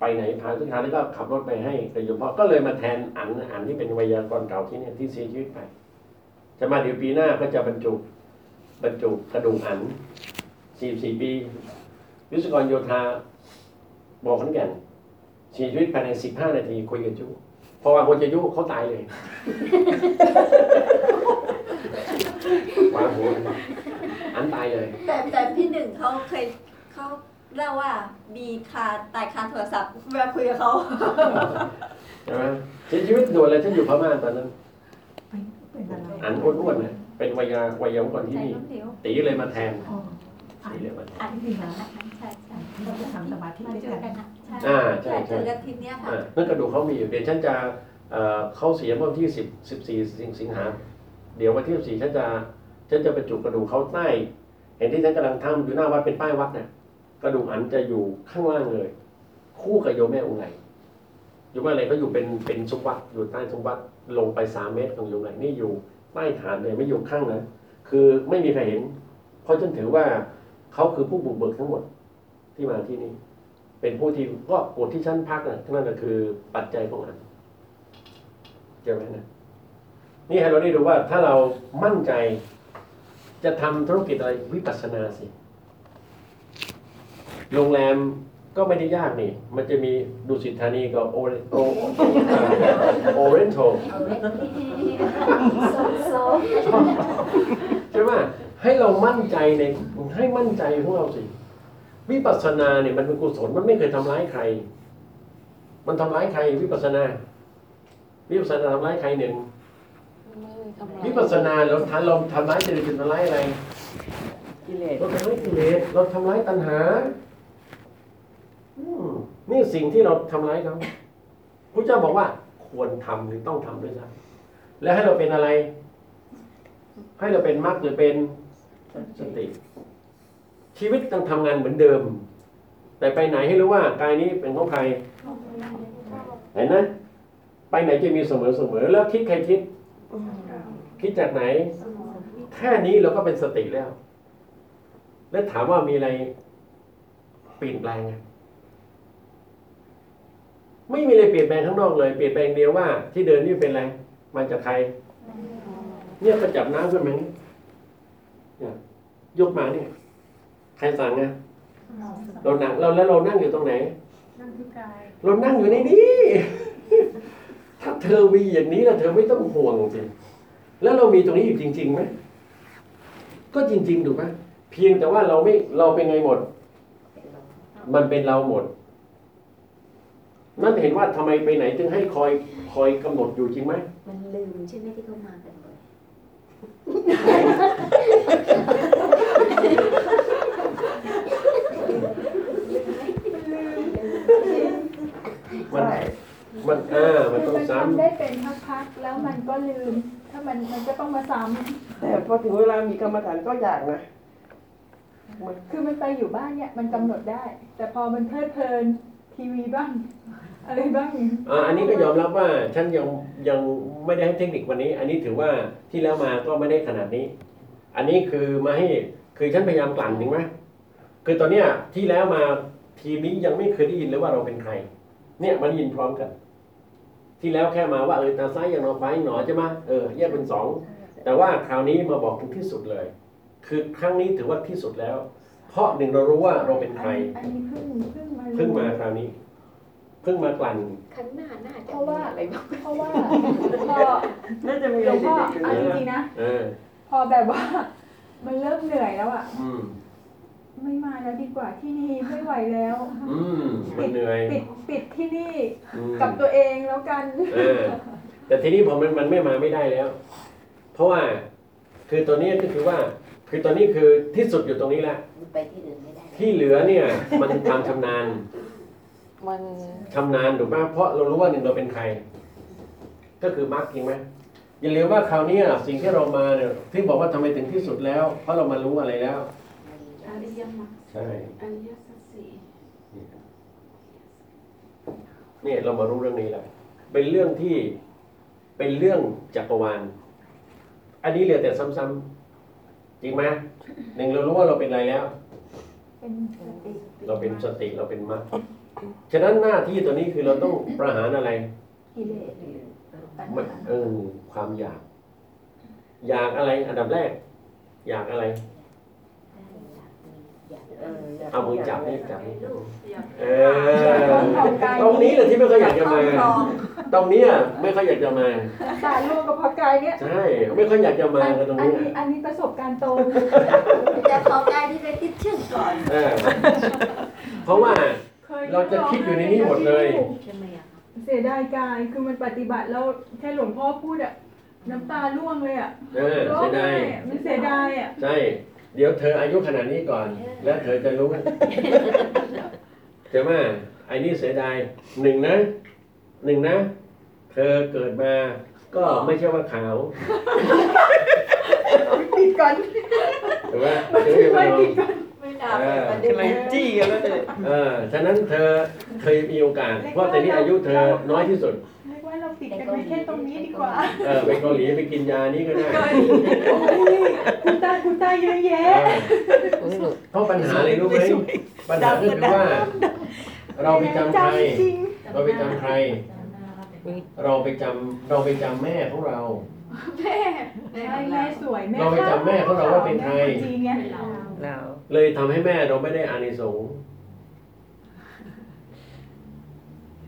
ไปไหนพาทุกครั้งนี้ก็ขับรถไปให้แต่โยมพ่อก็เลยมาแทนอันอันที่เป็นไวยากรณ์เก่าที่เนี่ยที่เสียชีวิตไป จะมาเดี๋ยวปีหน้าก็จะบรรจุบรรจุกระดูกอันสี่สี่ปี วิศวกรโยธาบอกขอนแก่นเสียชีวิตภายในสิบห้านาทีคุยกันจุเพราะว่าคนจะยุเขาตายเลยวางหัวอันตายเลย แต่แต่พี่หนึ่งเขาเคย เขาเล่าว่ามีคาตายคาโทรศัพท์เวลาคุยกับเขาใช่ไหมเสียชีวิตด่วนเลยฉันอยู่พม่าตอนนั้นเป็นอะไรอันอ้วนๆเนี่ยเป็นวัยาวัยาก่อนที่ใช่นี่น้องเหลวตีเลยมาแทนอ๋อตีเลยมาแทนอันนี้นะใช่ใช่เราจะทำสมาธิมาด้วยเจอกักันนนะใช่อ่าใช่ใช่เจใช่อกันทีเนี้ยค่ะอ่านั่นกระดูกเขามีอยู่เดี๋ยวฉันจะเอ่อเขาเสียเมื่อวันที่สิบสิบสี่สิงหาเดี๋ยววันที่สิบสี่ฉันจะฉันจะบรรจุกระดูกเขาใต้ เห็นที่ฉันกำลังทำอยู่หน้าวัดเป็นป้ายวัดเนี่ยก ระดูกอันจะอยู่ข้างล่างเลย คู่กับโยมแม่องค์ไหนโยมแม่อะไรเขาอยู่เป็นเป็นซุ้มวัดอยู่ใต้ซุ้มวัดลงไปสามเมตรของโยมไหนนี่อยู่ใต้ฐานเลยไม่อยู่ข้างนะคือไม่มีใครเห็น เพราะฉันถือว่าเขาคือผู้บุกเบิกทั้งหมดที่มาที่นี่ เป็นผู้ที่ก็กฎที่ฉันพักนะนั่นก็คือปัจจัยของอันเจอไหมนะนี่ให้เราได้ดูว่าถ้าเรามั่นใจจะทำธุรกิจอะไรวิปัสสนาสิ โรงแรมก็ไม่ได้ยากนี่ มันจะมีดุสิตธานีกับโอเรโอโอเรนโทโซโซใช่ไหมให้เรามั่นใจในให้มั่นใจของเราสิ วิปัสสนาเนี่ยมันเป็นกุศลมันไม่เคยทำร้ายใคร มันทำร้ายใคร วิปัสสนา วิปัสสนาทำร้ายใครหนึ่งไม่ได้ทำร้ายวิปัสสนาเราทำเราทำร้ายจริตทำร้ายอะไร กิเลสเราทำร้ายกิเลสเราทำร้ายตัณหาอืม นี่สิ่งที่เราทำร้ายเขาพระเจ้าบอกว่า ควรทำหรือต้องทำด้วยซ้ำแล้วให้เราเป็นอะไร ให้เราเป็นมรรคหรือเป็นผสติ ชีวิตต้องทำงานเหมือนเดิม แต่ไปไหนให้รู้ว่ากายนี้เป็นของใครเห็นนะไปไหนจะมีเสมอเสมอแล้วคิดใครคิด คิดจากไหน แค่นี้เราก็เป็นสติแล้ว แล้วถามว่ามีอะไรเปลี่ยนแปลงไหม ไม่มีอะไรเปลี่ยนแปลงข้างนอกเลย เปลี่ยนแปลงเดียวว่า ที่เดินนี่เป็นอะไรมาจากใคร เนี่ยก็จับน้ำขึ้นมาอย่างนี้เนี่ยยกมาเนี่ย ใครสั่งไงเรานั่งเราแล้วเรานั่งอยู่ตรงไหน นั่งที่กายเรานั่งอยู่ในนี้ ถ้าเธอมีอย่างนี้แล้วเธอไม่ต้องห่วงสิแล้วเรามีตรงนี้อยู่จริงๆไหมก็จริง ๆ ถูกไหมเพียงแต่ว่าเราไม่เราเป็นไงหมด มันเป็นเราหมด นั่นเห็นว่าทำไมไปไหนจึงให้คอยคอยกำหนดอยู่จริงไหมมันลืมใช่ไหมที่เขามากันบ่อยมันใช่มันเออมันต้องมันซ้ทำได้เป็นพักๆแล้วมันก็ลืม ถ้ามันมันก็ต้องมาซ้แต่พอถึงเวลามีกรรมฐานก็อยากนะมันำคือมันไปอยู่บ้านเนี่ยมันกำหนดได้ แต่พอมันเพลิดเพลินทีวีบ้าง อะไรบ้างำอ่าอันนี้ก็ยอมรับว่าฉันยังยังไม่ได้ให้เทคนิควันนี้ อันนี้ถือว่าที่แล้วมาก็ไม่ได้ขนาดนี้ อันนี้คือมาให้คือฉันพยายามกลั่นถึงไหมคือตอนเนี้ยที่แล้วมาทีมนี้ยังไม่เคยได้ยินเลยว่าเราเป็นใคร เนี่ยมันได้ยินพร้อมกัน ที่แล้วแค่มาว่าเออตาซ้ายอย่างนอฟ้าอย่างหนอใช่ไหมเออแยกเป็นสองแต่ว่าคราวนี้มาบอกถึงที่สุดเลย คือครั้งนี้ถือว่าที่สุดแล้ว เพราะหนึ่งเรารู้ว่าเราเป็นใครอันนี้เพิ่งเพิ่งมาเพิ่งมาคราวนี้ เพิ่งมากลั่นข้างหน้าน่าจะเพราะว่ามีอะไรบ้างเพราะว่าพอน่าจะมีหอะลไรวงพ่อเด็ดๆอยู่เอานะจริงๆนะ เออ พอแบบว่า มันเริ่มเหนื่อยแล้วอะ อืม ไม่มาแล้วดีกว่าที่นี่ไม่ไหวแล้ว อืม มันเหนื่อยปิดปิดที่นี่อืมกับตัวเองแล้วกัน เออ แต่ทีนี้พอมันมันไม่มาไม่ได้แล้ว เพราะว่า คือตัวนี้ก็คือว่า คือตอนนี้คือที่สุดอยู่ตรงนี้แหละ ไปที่อื่นไม่ได้ ที่เหลือเนี่ย มันความชำนาญ มันชำนาญถูกไหมเพราะเรารู้ว่าหนึ่งเราเป็นใคร ก็คือมาร์กจริงไหมอย่าลืมว่าคราวนี้สิ่งที่เรามาเนี่ยที่บอกว่าทำไมถึงที่สุดแล้ว เพราะเรามารู้อะไรแล้ว อริยมรรคใช่อริยสัจสี่เนี่ยเรามารู้เรื่องนี้แล้วเป็นเรื่องที่เป็นเรื่องจักรวาล อันนี้เหลือแต่ซ้ำๆจริงไหมหนึ่งเรารู้ว่าเราเป็นอะไรแล้ว เป็นสติ เราเป็นสติเราเป็นมรรค ฉะนั้นหน้าที่ตัวนี้คือเราต้องประหารอะไรกิเลสไม่เออความอยาก อยากอะไรอันดับแรก อยากอะไร เอออยากเอามือจับนี่จับนี่เอคอรอบครองกายตรงนี้แหละที่ไม่ค่อยอยากจะมาครองตรงเนี้ยไม่ค่อยอยากจะมา สารร่วมกับพอกายเนี่ย ใช่ ไม่ค่อยอยากจะมาอันกันตรงอันนี้นี้อันนี้ประสบการณ์ตรงจะขอกายที่ไปติดเชื่อมก่อน เออเพราะว่าคย เราจะคิดอยู่ในนี้หมดเลย ใช่ไหมอะเสียดายกายคือมันปฏิบัติแล้วแค่หลวงพ่อพูดอะน้ำตาร่วงเลยอะเออร้อเสีงยดาไห้ยอะมันเสียดายอะใช่ เดี๋ยวเธออายุขนาดนี้ก่อน แล้วเธอจะรู้ใช่ไหมไอ้นี่เสียดายหนึ่งนะหนึ่งนะ เธอเกิดมา ก็ไม่ใช่ว่าขาวปิดก่อนถูกไหมเธอไม่ไม่เป็นปิดก่อนไม่น่า เป็นประเด็นกำลังจี้กันแล้วเลยเออ ฉะนั้นเธอเคยมีโอกาส เพราะแต่นี้อายุเธอน้อยที่สุด เรียกว่าเราปิดกันไว้แค่ตรงนี้ดีกว่า เออไปเกาหลีไปกินยานี้ก็ได้คุณตาคุณตาเยอะแยะ เออเพราะปัญหาอะไรรู้ไหมปัญหาก็คือว่า เราไปจำใคร จริงเราไปจำใคร เราไปจำเราไปจำแม่ของเราใช่แม่สวยแม่เราไปจำแม่ของเราว่าเป็นใครแม่นจีนไงเรา เลยทำให้แม่เราไม่ได้อานิสงส์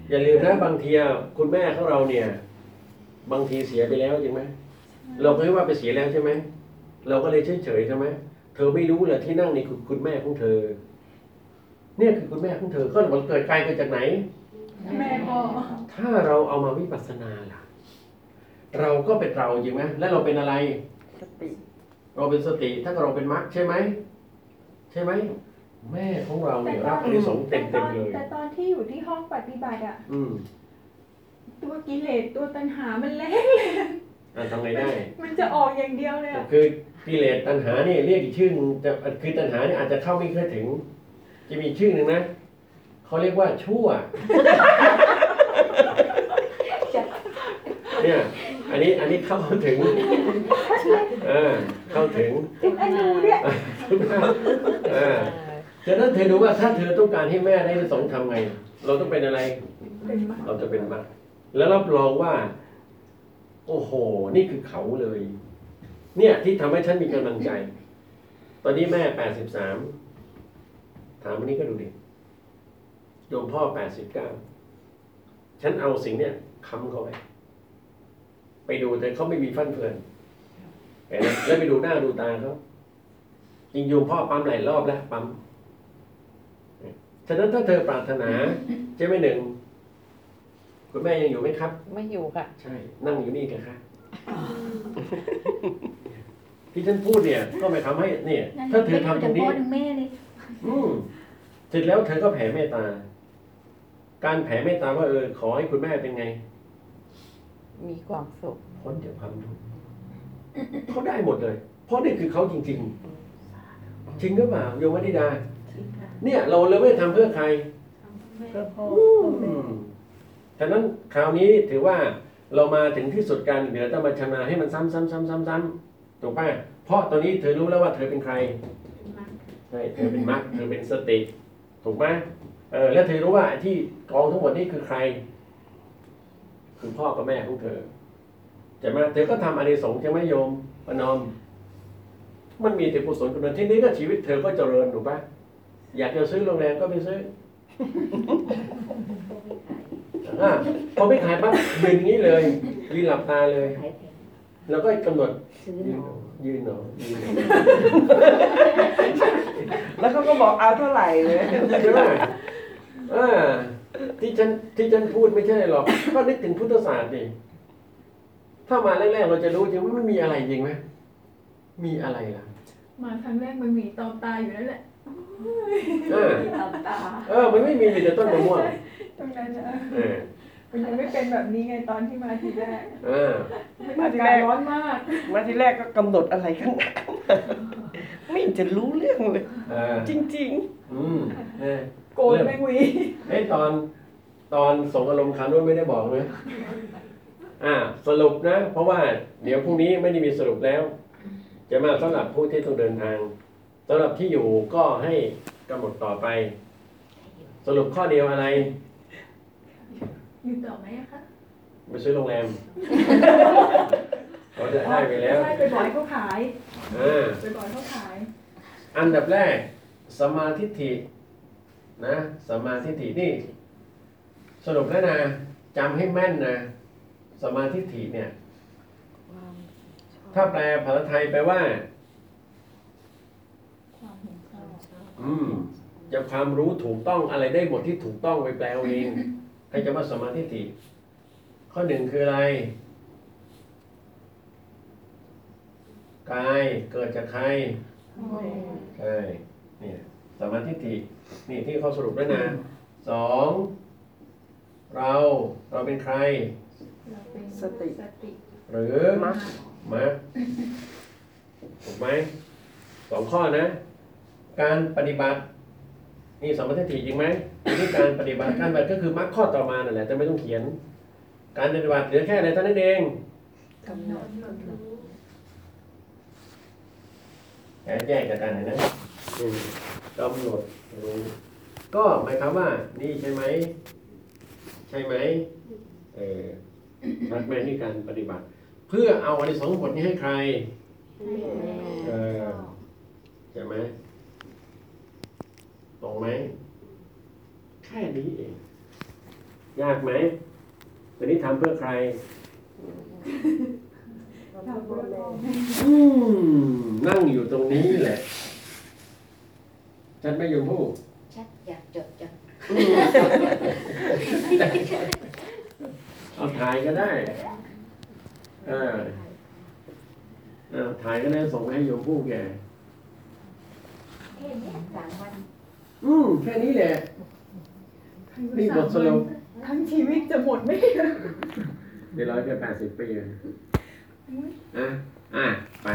อย่าลืมนะบางทีอะคุณแม่ของเราเนี่ย บางทีเสียไปแล้วจริงไหมเราก็คิดว่าไปเสียแล้วใช่ไหมเราก็เลยเฉยๆใช่ไหมเธอไม่รู้เลยที่นั่งนี่คือคุณแม่ของเธอ เนี่ยคือคุณแม่ของเธอก็มันเกิดไกลเกิดจากไหน แม่พ่อถ้าเราเอามาวิปัสสนาล่ะ เราก็เป็นเราจริงไหมและเราเป็นอะไร สติ เราเป็นสติถ้าเราเป็นมรรคใช่ไหม ใช่ไหม แม่ของเราเนี่ยรับอานิสงส์เต็แต่มตอนๆเลย แต่ตอนที่อยู่ที่ห้องปฏิบัติอะอืมตัวกิเลสตัวตัณหามันแรงอะทำไงได้ มันจะออกอย่างเดียวเลยอะคือกิเลสตัณหาเนี่ยเรียกอีกชื่อหนึ่งจะคือตัณหาเนี่ยอาจจะเข้าไม่ค่อยถึง จะมีอีกชื่อหนึ่งนะเขาเรียกว่าชั่ว เนี่ย อันนี้อันนี้เข้าถึงเออเข้าถึงไอ้หนูเนี่ย เออฉะนั้นเธอดูว่าถ้าเธอต้องการให้แม่ได้สงส์ทำไง เราต้องเป็นอะไร เป็นมากเราจะเป็นมรรคแล้วรับรองว่า โอ้โห นี่คือเขาเลย เนี่ยที่ทำให้ฉันมีกำลังใจ ตอนนี้แม่แปดสิบสามถามวันนี้ก็ดูดิโยมพ่อแปดสิบเก้าฉันเอาสิ่งเนี่ยค้ำเขาไป ไปดูแต่เขาไม่มีฟันเฟือนเห็นไหมแล้วไปดูหน้าดูตาเขาจ ริงโยมพ่อปั๊มหลายรอบแล้วปั๊มฉะนั้นถ้าเธอปรารถนาใช่ไหมหนึ่งคุณแม่ยังอยู่ไหมครับ ไม่อยู่ค่ะ ใช่ นั่งอยู่นี่กันค่ะที่ฉันพูดเนี่ย ก็หมายความให้ เนี่ย ถ้าเธอทำตรงนี้แม่เลยอืมเสร็จแล้วเธอก็แผ่เมตตา การแผ่เมตตาว่าเออขอให้คุณแม่เป็นไง มีความสุขพ้นจากความทุกข์เขาได้หมดเลย เพราะนี่คือเขาจริง ๆ จริงหรือเปล่าโยมวนิดาเนี่ยเราเลยไม่ได้ทำเพื่อใครเพื่อพ่ออืมฉะนั้นคราวนี้ถือว่าเรามาถึงที่สุดการเดี๋ยวต้องมาชำนาญให้มันซ้ำซ้ำซ้ำซ้ำซ้ำถูกป่ะเพราะตอนนี้เธอรู้แล้วว่าเธอเป็นใคร ใช่เธอเป็นมรรคเธอเป็นสติ ถูกไหมเออแล้วเธอรู้ว่าที่กองทั้งหมดนี่คือใคร คือพ่อกับแม่ของเธอใช่ไหมเธอก็ทำอานิสงส์ใช่ไหมโยมประนอม มันมีแต่กุศลกุศลที่นี้ก็ชีวิตเธอก็เจริญถูกป่ะอยากจะซื้อโรงแรมก็ไปซื้ออะพอไม่ขายปั๊บยืนอย่างนี้เลยยืนหลับตาเลยขายแพงแล้วก็กำหนดซื้อยืหนนอยืนหนอยืนหนอแล้วเขาก็บอกเอาเท่าไหร่เลยใช่ไหมอ่าที่ฉันที่ฉันพูดไม่ใช่หรอกก็นึกถึงพุทธศาสตร์ดิถ้ามาแรกๆเราจะรู้จริงว่ามันมีอะไรจริงไหมมีอะไรล่ะ มาครั้งแรกมันมีตอมตาอยู่นั่นแหละเออเออ มันไม่มีมีแต่ต้นมะม่วง ตรงนั้นนะเออ มันยังไม่เป็นแบบนี้ไงตอนที่มาทีแรกเออมันอากาศร้อนมากมาทีแรกก็กำหนดอะไรกันหนักไม่เห็นจะรู้เรื่องเลย เออ จริง อืมเออโกนแมงวีไอ้ตอนตอนส่งอารมณ์คราวนู้นไม่ได้บอกเลยอ่า สรุปนะ เพราะว่าเดี๋ยวพรุ่งนี้ไม่ได้มีสรุปแล้ว จะมาสำหรับผู้ที่ต้องเดินทางสำหรับที่อยู่ก็ให้กำหนดต่อไป สรุปข้อเดียวอะไร อยู่ต่อไหมอะคะไปซื้อโรงแรมเราจะได้ไปแล้วใช่ไปบ่อยเขาขายอ่าไปบ่อยเขาขาย อันดับแรกสมาธิฏฐินะสมาธิฏฐินี่ สรุปแล้วนะจำให้แม่นนะสมาธิฏฐิเนี่ยความชอบ ถ้าแปลภาษาไทยแปลว่า ความเห็นชอบอืมจะความรู้ถูกต้องอะไรได้หมดที่ถูกต้องไปแปลเอาเองใครจะว่าสมาธิฏฐิข้อหนึ่งคืออะไร กายเกิดจากใครใช่เนี่ยสมาธิฏฐินี่ที่เขาสรุปแล้วนะสองเราเราเป็นใคร เราเป็นสติสติหรือๆมัก มาถูกไหมสองข้อนะ การปฏิบัติ นี่สมมติฐิจริงไหมนี่การปฏิบัติการปฏิบัติก็คือมรรคข้อต่อมานั่นแหละแต่ไม่ต้องเขียน การปฏิบัติเหลือแค่อะไรเท่านั้นเองกำหนดแยกแยกจากกันนะกำหนดรู้ก็หมายความว่า นี่ใช่ไหม ใช่ไหมเออรักแม่นี่การปฏิบัติ เพื่อเอาอนิสงส์ผลนี้ให้ใครเออใช่ไหมตรงไหม แค่นี้เอง ยากไหมตอนนี้ทำเพื่อใครทำเพื่อพ่อแม่อืมนั่งอยู่ตรงนี้แหละ ฉันไม่ยอมพูดชัดอยากจดจังเอาถ่ายก็ได้ เออเอาถ่ายก็ได้ส่งไปให้โยมผู้แกแค่เนี้ยสามวัน อืมแค่นี้แหละนี่บทสรุปทั้งชีวิตจะหมดไหมเดี๋ยวเราจะแปดสิบปีอะอะอะ ไป